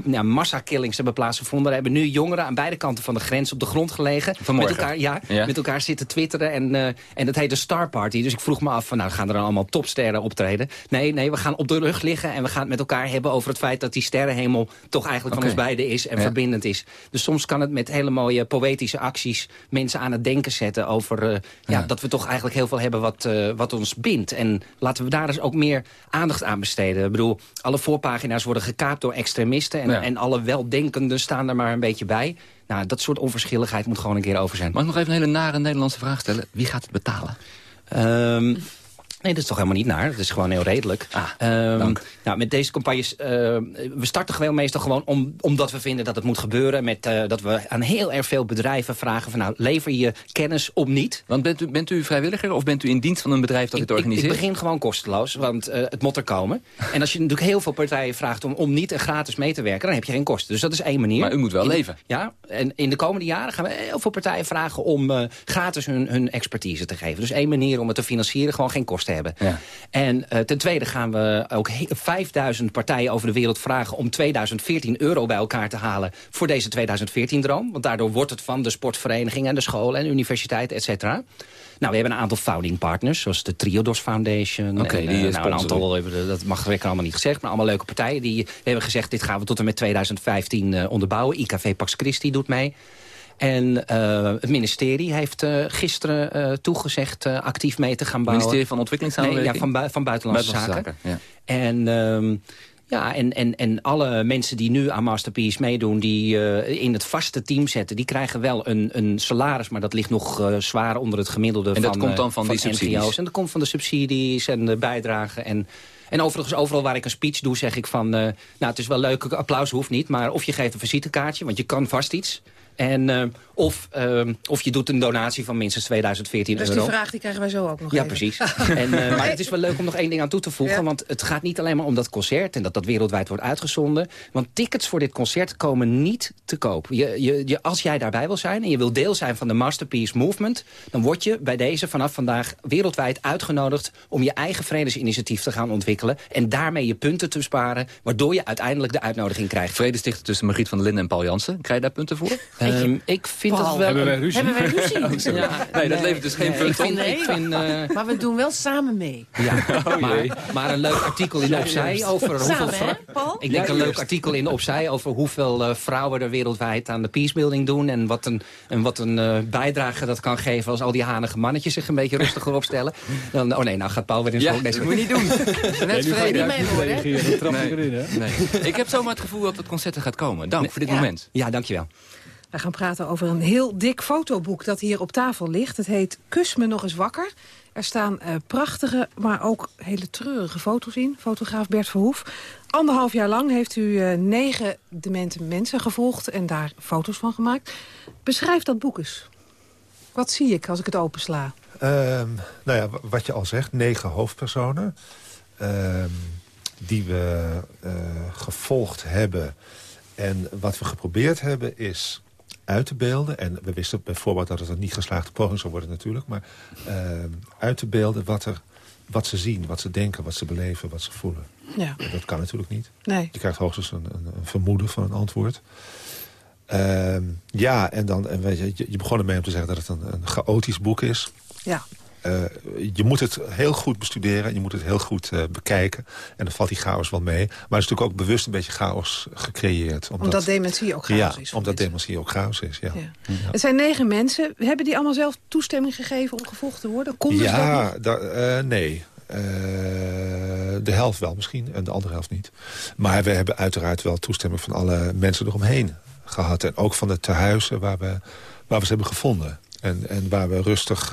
Speaker 18: ja, massakillings hebben plaatsgevonden. Er hebben nu jongeren aan beide kanten van de grens op de grond gelegen.
Speaker 11: Vanmorgen.
Speaker 18: Met elkaar, ja, ja. met elkaar zitten twitteren. En, uh, en dat heet de Star Party. Dus ik vroeg me af, van, nou gaan er dan allemaal topsterren optreden? Nee, nee, we gaan op de rug liggen en we gaan het met elkaar hebben over het feit... dat die sterrenhemel toch eigenlijk okay. van ons beiden is en ja. verbindend is. Dus soms kan het met hele mooie poëtische acties... mensen aan het denken zetten over ja. dat we toch eigenlijk heel veel hebben wat, uh, wat ons bindt. En laten we daar dus ook meer aandacht aan besteden. Ik bedoel, alle voorpagina's worden gekaapt door extremisten... en, en alle weldenkenden staan er maar een beetje bij. Nou, dat soort onverschilligheid moet gewoon een keer over zijn.
Speaker 11: Mag ik nog even een hele nare Nederlandse vraag stellen? Wie gaat het betalen?
Speaker 18: Um, Nee, dat is toch helemaal niet naar. Dat is gewoon heel redelijk.
Speaker 11: Ah, um,
Speaker 18: nou, met deze campagnes... Uh, we starten gewoon meestal gewoon om, omdat we vinden dat het moet gebeuren. Met, uh, dat we aan heel erg veel bedrijven vragen van... nou, lever je kennis op niet.
Speaker 11: Want bent u, bent u vrijwilliger of bent u in dienst van een bedrijf dat
Speaker 18: ik,
Speaker 11: dit organiseert?
Speaker 18: Ik, ik begin gewoon kosteloos, want uh, het moet er komen. en als je natuurlijk heel veel partijen vraagt om, om niet en gratis mee te werken... dan heb je geen kosten. Dus dat is één manier.
Speaker 11: Maar u moet wel
Speaker 18: in,
Speaker 11: leven.
Speaker 18: Ja, en in de komende jaren gaan we heel veel partijen vragen... om gratis hun, hun expertise te geven. Dus één manier om het te financieren, gewoon geen kosten hebben.
Speaker 11: Ja.
Speaker 18: En uh, ten tweede gaan we ook 5000 partijen over de wereld vragen... om 2014 euro bij elkaar te halen voor deze 2014-droom. Want daardoor wordt het van de sportverenigingen en de scholen en universiteiten, et cetera. Nou, we hebben een aantal founding partners, zoals de Triodos Foundation.
Speaker 11: Oké,
Speaker 18: okay,
Speaker 11: die
Speaker 18: uh, nou, een aantal, dat mag ik allemaal niet gezegd, maar allemaal leuke partijen. Die hebben gezegd, dit gaan we tot en met 2015 uh, onderbouwen. IKV Pax Christi doet mee. En uh, het ministerie heeft uh, gisteren uh, toegezegd actief mee te gaan bouwen.
Speaker 11: Het ministerie van Ontwikkelingssamenwerking?
Speaker 18: Nee, ja, van, van Buitenlandse,
Speaker 11: Buitenlandse
Speaker 18: Zaken.
Speaker 11: Zaken ja.
Speaker 18: En... Um, ja, en, en, en alle mensen die nu aan Masterpiece meedoen... die uh, in het vaste team zetten, die krijgen wel een, een salaris... maar dat ligt nog uh, zwaar onder het gemiddelde
Speaker 11: en
Speaker 18: van
Speaker 11: dat komt dan van,
Speaker 18: van
Speaker 11: die subsidies?
Speaker 18: NGO's. En dat komt van de subsidies en de bijdragen en... En overigens, overal waar ik een speech doe, zeg ik van... Uh, nou, het is wel leuk, applaus hoeft niet... maar of je geeft een visitekaartje, want je kan vast iets... En, uh, of, uh, of je doet een donatie van minstens 2014
Speaker 17: dus
Speaker 18: euro.
Speaker 17: Dus die vraag die krijgen wij zo ook nog
Speaker 18: Ja,
Speaker 17: even.
Speaker 18: precies. en, uh, maar het is wel leuk om nog één ding aan toe te voegen. Ja. Want het gaat niet alleen maar om dat concert... en dat dat wereldwijd wordt uitgezonden. Want tickets voor dit concert komen niet te koop. Je, je, je, als jij daarbij wil zijn en je wil deel zijn van de Masterpiece Movement... dan word je bij deze vanaf vandaag wereldwijd uitgenodigd... om je eigen vredesinitiatief te gaan ontwikkelen... en daarmee je punten te besparen... waardoor je uiteindelijk de uitnodiging krijgt.
Speaker 11: Vredestichter tussen Margriet van der Linden en Paul Jansen. Krijg je daar punten voor?
Speaker 18: Um, ik vind
Speaker 17: Paul,
Speaker 18: dat wel...
Speaker 19: Hebben wij ruzie?
Speaker 17: Hebben wij ruzie?
Speaker 11: oh, ja, nee, dat levert dus geen
Speaker 18: nee,
Speaker 11: punten
Speaker 18: ik vind, ik vind, uh...
Speaker 16: Maar we doen wel samen mee.
Speaker 18: Ja, oh, maar, maar, een leuk artikel in Opzij over
Speaker 16: samen,
Speaker 18: hoeveel...
Speaker 16: Hè, Paul?
Speaker 18: Ik denk een leuk artikel in Opzij over hoeveel uh, vrouwen er wereldwijd aan de peacebuilding doen... en wat een, en wat een uh, bijdrage dat kan geven als al die hanige mannetjes zich een beetje rustiger opstellen. Dan, oh nee, nou gaat Paul weer in
Speaker 11: ja,
Speaker 18: zo'n...
Speaker 11: dat moet je niet doen. Net vrede.
Speaker 18: Nee,
Speaker 11: nee. Ik heb zomaar het gevoel dat het concert er gaat komen. Dank voor dit
Speaker 18: ja.
Speaker 11: moment.
Speaker 18: Ja, dankjewel.
Speaker 17: We gaan praten over een heel dik fotoboek dat hier op tafel ligt. Het heet Kus me nog eens wakker. Er staan uh, prachtige, maar ook hele treurige foto's in. Fotograaf Bert Verhoef. Anderhalf jaar lang heeft u uh, negen demente mensen gevolgd... en daar foto's van gemaakt. Beschrijf dat boek eens. Wat zie ik als ik het opensla?
Speaker 20: Uh, nou ja, wat je al zegt, negen hoofdpersonen... Ehm, die we uh, gevolgd hebben... En wat we geprobeerd hebben is uit te beelden... en we wisten bijvoorbeeld dat het een niet geslaagde poging zou worden natuurlijk... maar uh, uit te beelden wat, er, wat ze zien, wat ze denken, wat ze beleven, wat ze voelen.
Speaker 17: Ja.
Speaker 20: En dat kan natuurlijk niet.
Speaker 17: Nee.
Speaker 20: Je krijgt hoogstens een, een, een vermoeden van een antwoord. Uh, ja, en dan en weet je, je begon ermee om te zeggen dat het een, een chaotisch boek is.
Speaker 17: Ja.
Speaker 20: Uh, je moet het heel goed bestuderen. Je moet het heel goed uh, bekijken. En dan valt die chaos wel mee. Maar er is natuurlijk ook bewust een beetje chaos gecreëerd.
Speaker 17: Omdat, omdat dementie ook chaos
Speaker 20: ja,
Speaker 17: is.
Speaker 20: omdat dementie ook chaos is, ja.
Speaker 17: ja. ja. Het zijn negen mensen. Hebben die allemaal zelf toestemming gegeven om gevolgd te worden? Konden
Speaker 20: ja,
Speaker 17: dat
Speaker 20: da, uh, nee. de helft wel misschien en de andere helft niet. Maar we hebben uiteraard wel toestemming van alle mensen eromheen gehad. En ook van de tehuizen waar we, waar we ze hebben gevonden. En, en waar we rustig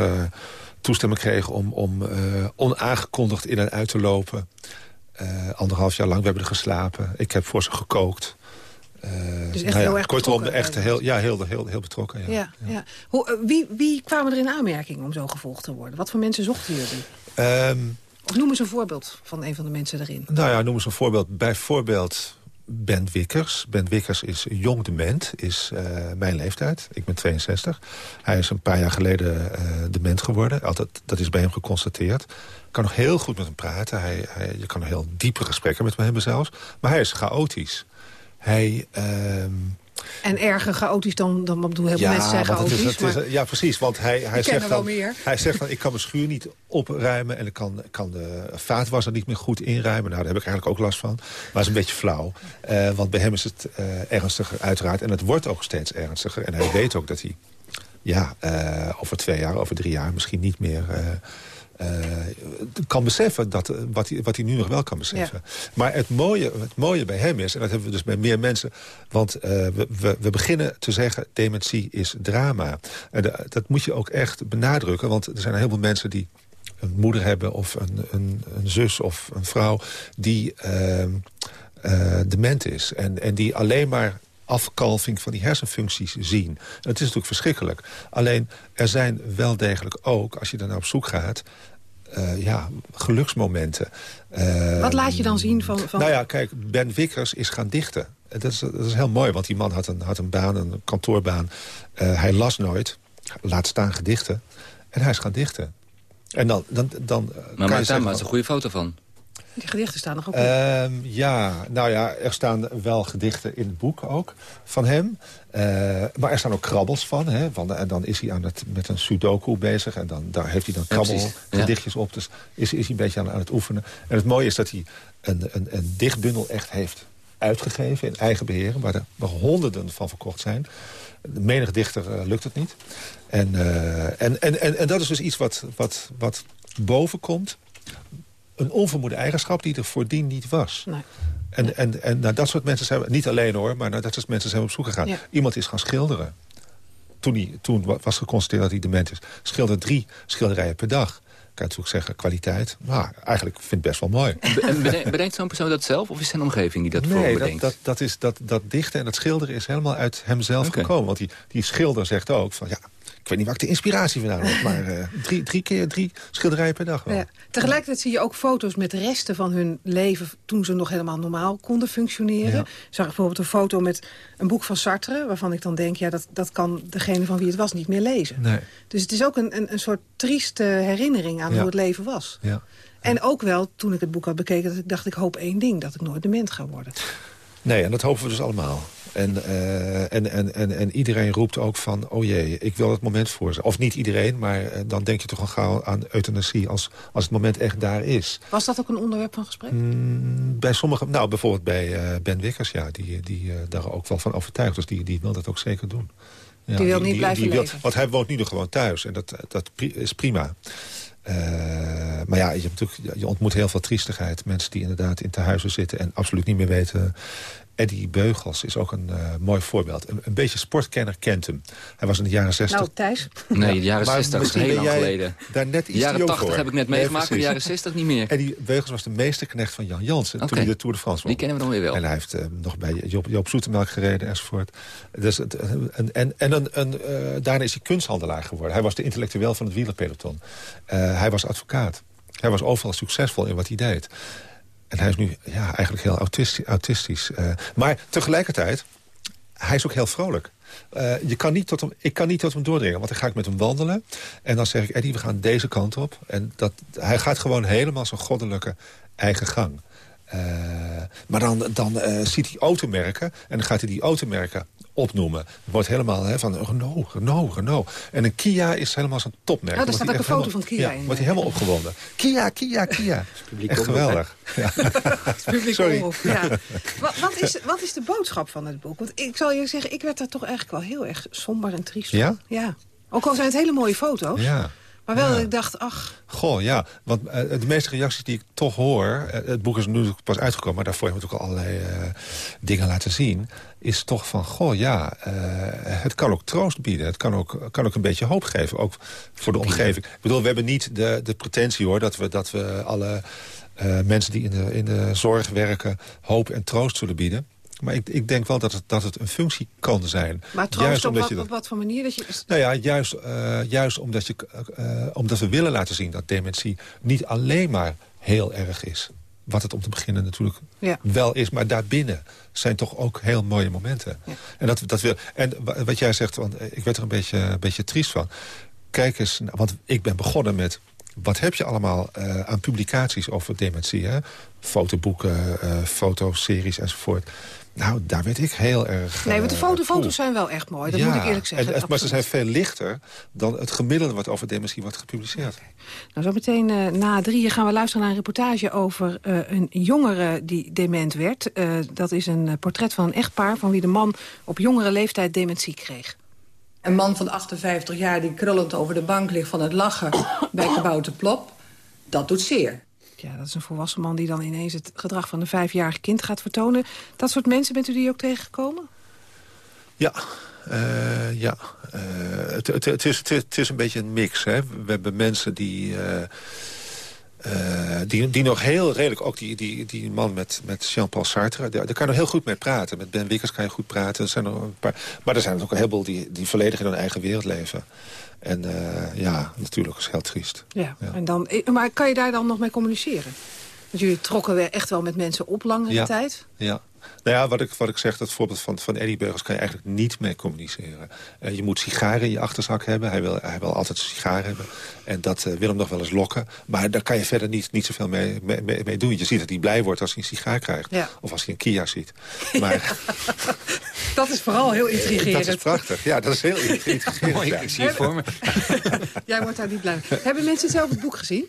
Speaker 20: toestemming kregen om, om uh, onaangekondigd in en uit te lopen. Uh, anderhalf jaar lang, we hebben er geslapen. Ik heb voor ze gekookt.
Speaker 17: Uh, dus echt nou ja, heel erg
Speaker 20: kortom, echt heel, ja, heel, heel, heel betrokken. Ja.
Speaker 17: Ja. Hoe, wie, wie kwamen er in aanmerking om zo gevolgd te worden? Wat voor mensen zochten jullie?
Speaker 20: Um,
Speaker 17: of noem eens een voorbeeld van een van de mensen erin.
Speaker 20: Nou ja, noem eens een voorbeeld. Bijvoorbeeld Ben Wikkers. Ben Wikkers is jong dement, is uh, mijn leeftijd. Ik ben 62. Hij is een paar jaar geleden uh, dement geworden. Altijd, dat is bij hem geconstateerd. Ik kan nog heel goed met hem praten. Hij, je kan heel diepe gesprekken met hem hebben zelfs. Maar hij is chaotisch. Hij... Uh,
Speaker 17: en erger chaotisch dan, dan bedoel, heel veel
Speaker 20: ja,
Speaker 17: mensen zijn chaotisch.
Speaker 20: Het is, het is,
Speaker 17: maar...
Speaker 20: ja, precies. Want hij, hij, zegt dan, hij zegt dan, ik kan mijn schuur niet opruimen... en ik kan, kan de vaatwasser niet meer goed inruimen. Nou, daar heb ik eigenlijk ook last van. Maar het is een beetje flauw. Uh, want bij hem is het uh, ernstiger, uiteraard. En het wordt ook steeds ernstiger. En hij weet ook dat hij ja, over twee jaar, over drie jaar misschien niet meer... kan beseffen dat, wat, hij, wat hij nu nog wel kan beseffen. Maar het mooie, het mooie bij hem is, en dat hebben we dus bij meer mensen... want we, we, we, beginnen te zeggen, dementie is drama. En dat moet je ook echt benadrukken, want er zijn heel veel mensen die een moeder hebben of een, een, een zus of een vrouw die uh, dement is. En, en die alleen maar afkalving van die hersenfuncties zien. het is natuurlijk verschrikkelijk. Alleen, er zijn wel degelijk ook, als je daar naar op zoek gaat... Uh, ja, geluksmomenten.
Speaker 17: Wat laat je dan zien van, van...
Speaker 20: Nou ja, kijk, Ben Wikkers is gaan dichten. Dat is, dat is heel mooi, want die man had een, had een baan, een kantoorbaan. hij las nooit, laat staan gedichten. En hij is gaan dichten. En dan, dan, dan
Speaker 11: maar daar maar eens een goede foto van.
Speaker 17: Die gedichten staan nog op.
Speaker 20: Uh, ja, nou ja, er staan wel gedichten in het boek ook van hem. Uh, maar er staan ook krabbels van. Hè, van en dan is hij aan het, met een sudoku bezig. En dan, daar heeft hij dan krabbelgedichtjes ja, op. Dus is, is hij een beetje aan, aan, het oefenen. En het mooie is dat hij een, een, een dichtbundel echt heeft uitgegeven in eigen beheer. Waar er nog honderden van verkocht zijn. De menig dichter uh, lukt het niet. En, uh, en, en, en, en, dat is dus iets wat, wat, wat boven komt. Een onvermoede eigenschap die er voordien niet was. Nee. En, en, en naar dat soort mensen zijn we, niet alleen hoor, maar naar dat soort mensen zijn we op zoek gegaan. Ja. Iemand is gaan schilderen. Toen, hij, toen was geconstateerd dat hij dement is. Schilderde drie schilderijen per dag kan je natuurlijk zeggen, kwaliteit. Maar eigenlijk vind ik het best wel mooi.
Speaker 11: En bedenkt zo'n persoon dat zelf of is zijn omgeving die dat
Speaker 20: nee,
Speaker 11: voor bedenkt?
Speaker 20: Dat, dat, dat, is, dat, dat dichten en dat schilderen is helemaal uit hemzelf okay. gekomen. Want die, die schilder zegt ook van ja, ik weet niet waar ik de inspiratie vandaan heb, maar uh, drie, drie keer drie schilderijen per dag wel. Ja.
Speaker 17: Tegelijkertijd zie je ook foto's met resten van hun leven... toen ze nog helemaal normaal konden functioneren. Ja. zag bijvoorbeeld een foto met een boek van Sartre... waarvan ik dan denk, ja, dat, dat kan degene van wie het was niet meer lezen.
Speaker 20: Nee.
Speaker 17: Dus het is ook een, een, een soort trieste herinnering aan ja. hoe het leven was.
Speaker 20: Ja.
Speaker 17: En ook wel, toen ik het boek had bekeken, dat ik dacht... ik hoop één ding, dat ik nooit dement ga worden.
Speaker 20: Nee, en dat hopen we dus allemaal. En, uh, en, en, en, en iedereen roept ook van, oh jee, ik wil het moment voor ze. Of niet iedereen, maar uh, dan denk je toch al gauw aan euthanasie... Als, als het moment echt daar is.
Speaker 17: Was dat ook een onderwerp van gesprek?
Speaker 20: Mm, bij sommigen, nou bijvoorbeeld bij uh, Ben Wikkers, ja, die, die daar ook wel van overtuigd. Dus die, die wil dat ook zeker doen.
Speaker 17: Ja, die wil niet die, blijven die, leven?
Speaker 20: want hij woont nu nog gewoon thuis en dat, dat is prima. Uh, maar ja, je, natuurlijk, je ontmoet heel veel triestigheid. Mensen die inderdaad in tehuizen zitten en absoluut niet meer weten Eddie Beugels is ook een uh, mooi voorbeeld. Een, een, beetje sportkenner kent hem. Hij was in de jaren 60...
Speaker 17: Nou, Thijs?
Speaker 11: Nee, de jaren 60 is heel lang geleden.
Speaker 20: Daar net iets
Speaker 11: de jaren 80
Speaker 20: voor.
Speaker 11: heb ik net meegemaakt, maar de jaren 60 niet meer.
Speaker 20: Eddie Beugels was de meesterknecht van Jan Jansen... Okay. toen hij de Tour de France won.
Speaker 11: Die kennen we dan weer wel.
Speaker 20: En hij heeft uh, nog bij Joop, Joop Zoetemelk gereden enzovoort. Dus het, en en, en een, een, uh, daarna is hij kunsthandelaar geworden. Hij was de intellectueel van het wielerpeloton. hij was advocaat. Hij was overal succesvol in wat hij deed. En hij is nu ja, eigenlijk heel autistisch. Uh, maar tegelijkertijd, hij is ook heel vrolijk. Uh, je kan niet tot hem, ik kan niet tot hem doordringen, want dan ga ik met hem wandelen. En dan zeg ik, Eddie, we gaan deze kant op. En dat, hij gaat gewoon helemaal zijn goddelijke eigen gang. Uh, maar dan, dan ziet hij automerken en dan gaat hij die automerken opnoemen. Het wordt helemaal hè, van Renault, Renault, Renault. En een Kia is helemaal zo'n topmerk.
Speaker 17: Oh, daar staat ook een foto van Kia
Speaker 20: ja,
Speaker 17: in.
Speaker 20: wordt hij helemaal opgewonden. Kia, Kia, Kia. Echt geweldig.
Speaker 17: Ja. publiek Sorry. Ja. Wat, wat, is, wat is de boodschap van het boek? Want ik zal je zeggen, ik werd daar toch eigenlijk wel heel erg somber en triest
Speaker 20: Ja?
Speaker 17: Ja. Ook al zijn het hele mooie foto's.
Speaker 20: Ja.
Speaker 17: Maar wel ja. dat ik dacht, ach...
Speaker 20: Goh, ja. Want uh, de meeste reacties die ik toch hoor... Uh, het boek is nu pas uitgekomen, maar daarvoor hebben we ook allerlei uh, dingen laten zien... is toch van, goh, ja, het kan ook troost bieden. Het kan ook, kan ook een beetje hoop geven, ook voor de omgeving. Ik bedoel, we hebben niet de, de pretentie, hoor... dat we, dat we alle mensen die in de, in de zorg werken... hoop en troost zullen bieden. Maar ik, ik denk wel dat het, dat het een functie kan zijn.
Speaker 17: Maar juist op, wat, je dat, op wat voor manier? Dat je...
Speaker 20: Nou ja, juist, uh, juist omdat, je, uh, omdat we willen laten zien dat dementie niet alleen maar heel erg is. Wat het om te beginnen natuurlijk
Speaker 17: ja.
Speaker 20: wel is. Maar daarbinnen zijn toch ook heel mooie momenten.
Speaker 17: Ja.
Speaker 20: En, dat, dat wil, en wat jij zegt, want ik werd er een beetje, een beetje triest van. Kijk eens, want ik ben begonnen met wat heb je allemaal uh, aan publicaties over dementie? Hè? Fotoboeken, uh, fotoseries enzovoort. Nou, daar werd ik heel erg...
Speaker 17: Nee, want de foto, foto's zijn wel echt mooi, dat
Speaker 20: ja,
Speaker 17: moet ik eerlijk zeggen.
Speaker 20: En, maar ze zijn veel lichter dan het gemiddelde wat over dementie wordt gepubliceerd.
Speaker 17: Okay. Nou, zo meteen uh, na drieën gaan we luisteren naar een reportage over uh, een jongere die dement werd. Uh, dat is een portret van een echtpaar van wie de man op jongere leeftijd dementie kreeg.
Speaker 30: Een man van 58 jaar die krullend over de bank ligt van het lachen bij kabouter Plop, dat doet zeer.
Speaker 17: Ja, dat is een volwassen man die dan ineens het gedrag van een vijfjarig kind gaat vertonen. Dat soort mensen, bent u die ook tegengekomen?
Speaker 20: Ja, uh, ja. Uh, het, het, het, is, het, is een beetje een mix. Hè. We hebben mensen die... Uh, die, die nog heel redelijk, ook die, die, die man met, met Jean-Paul Sartre... daar, kan je nog heel goed mee praten. Met Ben Wickers kan je goed praten. Er zijn nog een paar, maar er zijn ook een heleboel die, die volledig in hun eigen wereld leven. En uh, ja, natuurlijk is heel triest.
Speaker 17: Ja, ja, En dan, maar kan je daar dan nog mee communiceren? Want jullie trokken echt wel met mensen op langere
Speaker 20: ja,
Speaker 17: tijd.
Speaker 20: Ja, nou ja, wat ik, wat ik zeg, dat voorbeeld van, van Eddie Burgers kan je eigenlijk niet mee communiceren. Uh, je moet sigaren in je achterzak hebben. Hij wil, hij wil altijd een sigaar hebben. En dat uh, wil hem nog wel eens lokken. Maar daar kan je verder niet, niet zoveel mee, mee, mee doen. Je ziet dat hij blij wordt als hij een sigaar krijgt.
Speaker 17: Ja.
Speaker 20: Of als hij een Kia ziet. Maar,
Speaker 17: dat is vooral heel intrigerend.
Speaker 20: Dat is prachtig. Ja, dat is heel intrigerend.
Speaker 11: Mooi, ik zie het voor me.
Speaker 17: Jij wordt daar niet blij mee. Hebben mensen zelf het boek gezien?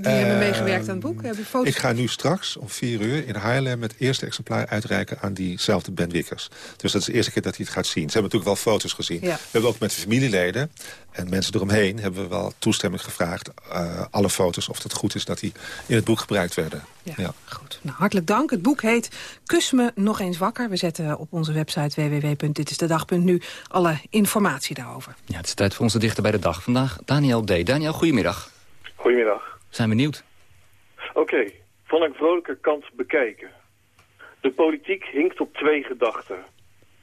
Speaker 17: Die uh, hebben meegewerkt aan het boek? Hebben foto's...
Speaker 20: Ik ga nu straks om vier uur in Haarlem het eerste exemplaar uitreiken aan diezelfde Ben Wickers. Dus dat is de eerste keer dat hij het gaat zien. Ze hebben natuurlijk wel foto's gezien.
Speaker 17: Ja.
Speaker 20: We hebben ook met familieleden en mensen eromheen hebben we wel toestemming gevraagd. Uh, alle foto's, of het goed is dat die in het boek gebruikt werden.
Speaker 17: Ja, ja. goed. Nou, hartelijk dank. Het boek heet Kus me nog eens wakker. We zetten op onze website www.ditisdedag.nu alle informatie daarover.
Speaker 11: Ja, het is tijd voor onze dichter bij de dag. Vandaag Daniel D. Daniel, goedemiddag.
Speaker 31: Goedemiddag.
Speaker 11: Zijn benieuwd.
Speaker 31: Oké, van een vrolijke kant bekijken. De politiek hinkt op twee gedachten.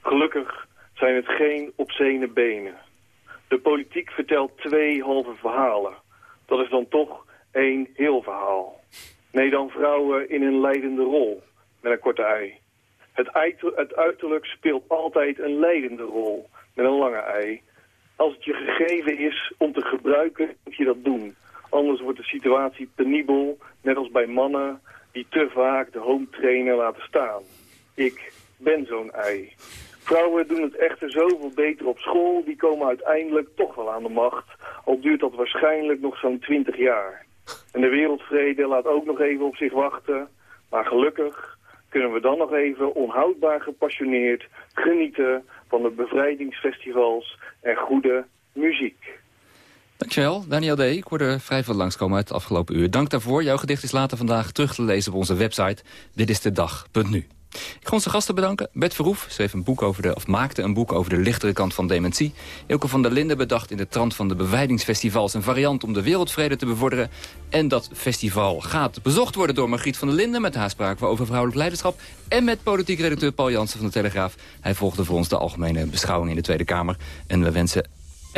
Speaker 31: Gelukkig zijn het geen obscene benen. De politiek vertelt twee halve verhalen. Dat is dan toch één heel verhaal. Nee, dan vrouwen in een leidende rol, met een korte ei. Het, het uiterlijk speelt altijd een leidende rol, met een lange ei. Als het je gegeven is om te gebruiken, moet je dat doen. Anders wordt de situatie penibel, net als bij mannen die te vaak de home trainer laten staan. Ik ben zo'n ei. Vrouwen doen het echter zoveel beter op school, die komen uiteindelijk toch wel aan de macht. Al duurt dat waarschijnlijk nog zo'n twintig jaar. En de wereldvrede laat ook nog even op zich wachten. Maar gelukkig kunnen we dan nog even onhoudbaar gepassioneerd genieten van de bevrijdingsfestivals en goede muziek.
Speaker 11: Dankjewel, Daniel D. Ik hoorde vrij veel langskomen uit het afgelopen uur. Dank daarvoor. Jouw gedicht is later vandaag terug te lezen op onze website. Dit is de dag.nu. Ik ga onze gasten bedanken. Bert Verhoef schreef een boek over de, of maakte een boek over de lichtere kant van dementie. Ilke van der Linden bedacht in de trant van de bevrijdingsfestivals... een variant om de wereldvrede te bevorderen. En dat festival gaat bezocht worden door Margriet van der Linden... met haar we over vrouwelijk leiderschap. En met politiek redacteur Paul Jansen van de Telegraaf. Hij volgde voor ons de algemene beschouwing in de Tweede Kamer. En we wensen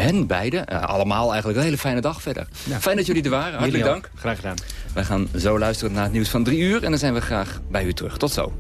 Speaker 11: hen beiden, uh, allemaal eigenlijk een hele fijne dag verder. Ja. Fijn dat jullie er waren, hartelijk dank.
Speaker 18: Graag gedaan.
Speaker 11: Wij gaan zo luisteren naar het nieuws van drie uur... en dan zijn we graag bij u terug. Tot zo.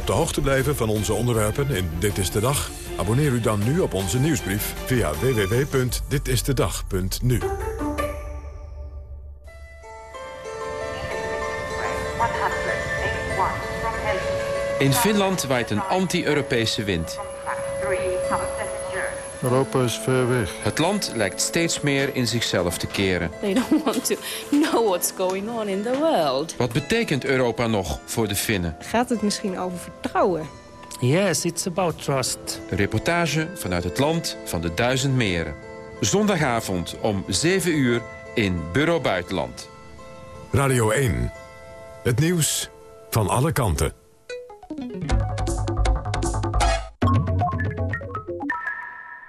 Speaker 1: Op de hoogte blijven van onze onderwerpen in Dit is de Dag? Abonneer u dan nu op onze nieuwsbrief via www.ditistedag.nu.
Speaker 32: In Finland waait een anti-Europese wind.
Speaker 33: Europa is ver weg.
Speaker 32: Het land lijkt steeds meer in zichzelf te keren.
Speaker 34: They don't want to know what's going on in the world.
Speaker 32: Wat betekent Europa nog voor de Finnen?
Speaker 35: Gaat het misschien over vertrouwen?
Speaker 36: Yes, it's about trust.
Speaker 32: Een reportage vanuit het land van de duizend meren. Zondagavond om 7 uur in Bureau Buitenland.
Speaker 1: Radio 1. Het nieuws van alle kanten.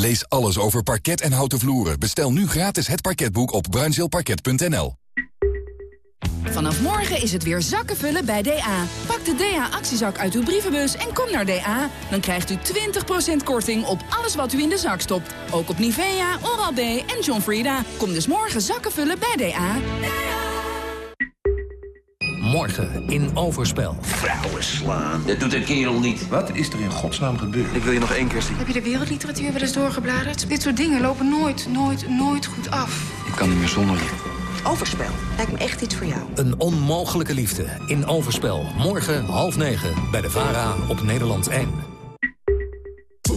Speaker 1: Lees
Speaker 37: alles over parket en houten vloeren. Bestel nu gratis het parketboek op bruinzeelparket.nl.
Speaker 33: Vanaf morgen is het weer zakken vullen bij DA. Pak de DA-actiezak uit uw brievenbus en kom naar DA. Dan krijgt u 20% korting op alles wat u in de zak stopt. Ook op Nivea, Oral-B en John Frieda. Kom dus morgen zakken vullen bij DA.
Speaker 38: Morgen in Overspel.
Speaker 39: Vrouwen slaan. Dat doet een kerel niet. Wat is er in godsnaam gebeurd? Ik wil je nog één keer zien.
Speaker 40: Heb je de wereldliteratuur wel eens doorgebladerd? Dit soort dingen lopen nooit, nooit, nooit goed af.
Speaker 39: Ik kan niet meer zonder je.
Speaker 40: Overspel. Lijkt me echt iets voor jou.
Speaker 38: Een onmogelijke liefde in Overspel. Morgen half negen bij de VARA op Nederland 1.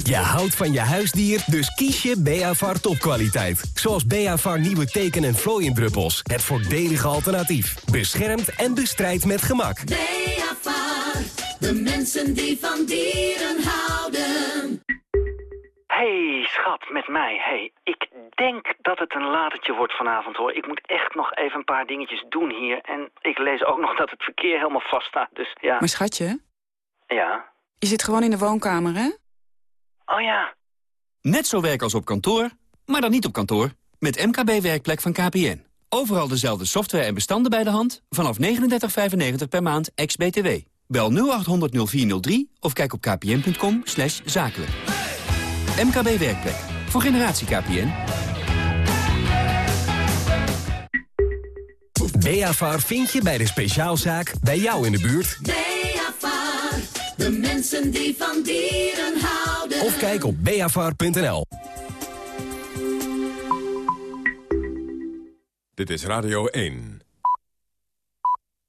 Speaker 41: Je houdt van je huisdier, dus kies je Beavar topkwaliteit. Zoals Beavar nieuwe teken- en vlooiendruppels. Het voordelige alternatief. Beschermt en bestrijdt met gemak.
Speaker 42: Beavar, de mensen die van dieren houden.
Speaker 43: Hey, schat, met mij. Hey, ik denk dat het een latertje wordt vanavond, hoor. Ik moet echt nog even een paar dingetjes doen hier. En ik lees ook nog dat het verkeer helemaal vast staat, dus ja.
Speaker 44: Maar schatje,
Speaker 43: Ja?
Speaker 44: je zit gewoon in de woonkamer, hè?
Speaker 43: Oh ja.
Speaker 45: Net zo werk als op kantoor, maar dan niet op kantoor. Met MKB Werkplek van KPN. Overal dezelfde software en bestanden bij de hand. Vanaf 39,95 per maand, ex-BTW. Bel 0800 0403 of kijk op kpn.com slash zakelijk. MKB Werkplek. Voor generatie KPN.
Speaker 41: Beavar vind je bij de speciaalzaak bij jou in de buurt.
Speaker 42: Beavar, de mensen die van dieren houden.
Speaker 41: Of kijk op beavar.nl.
Speaker 1: Dit is Radio 1.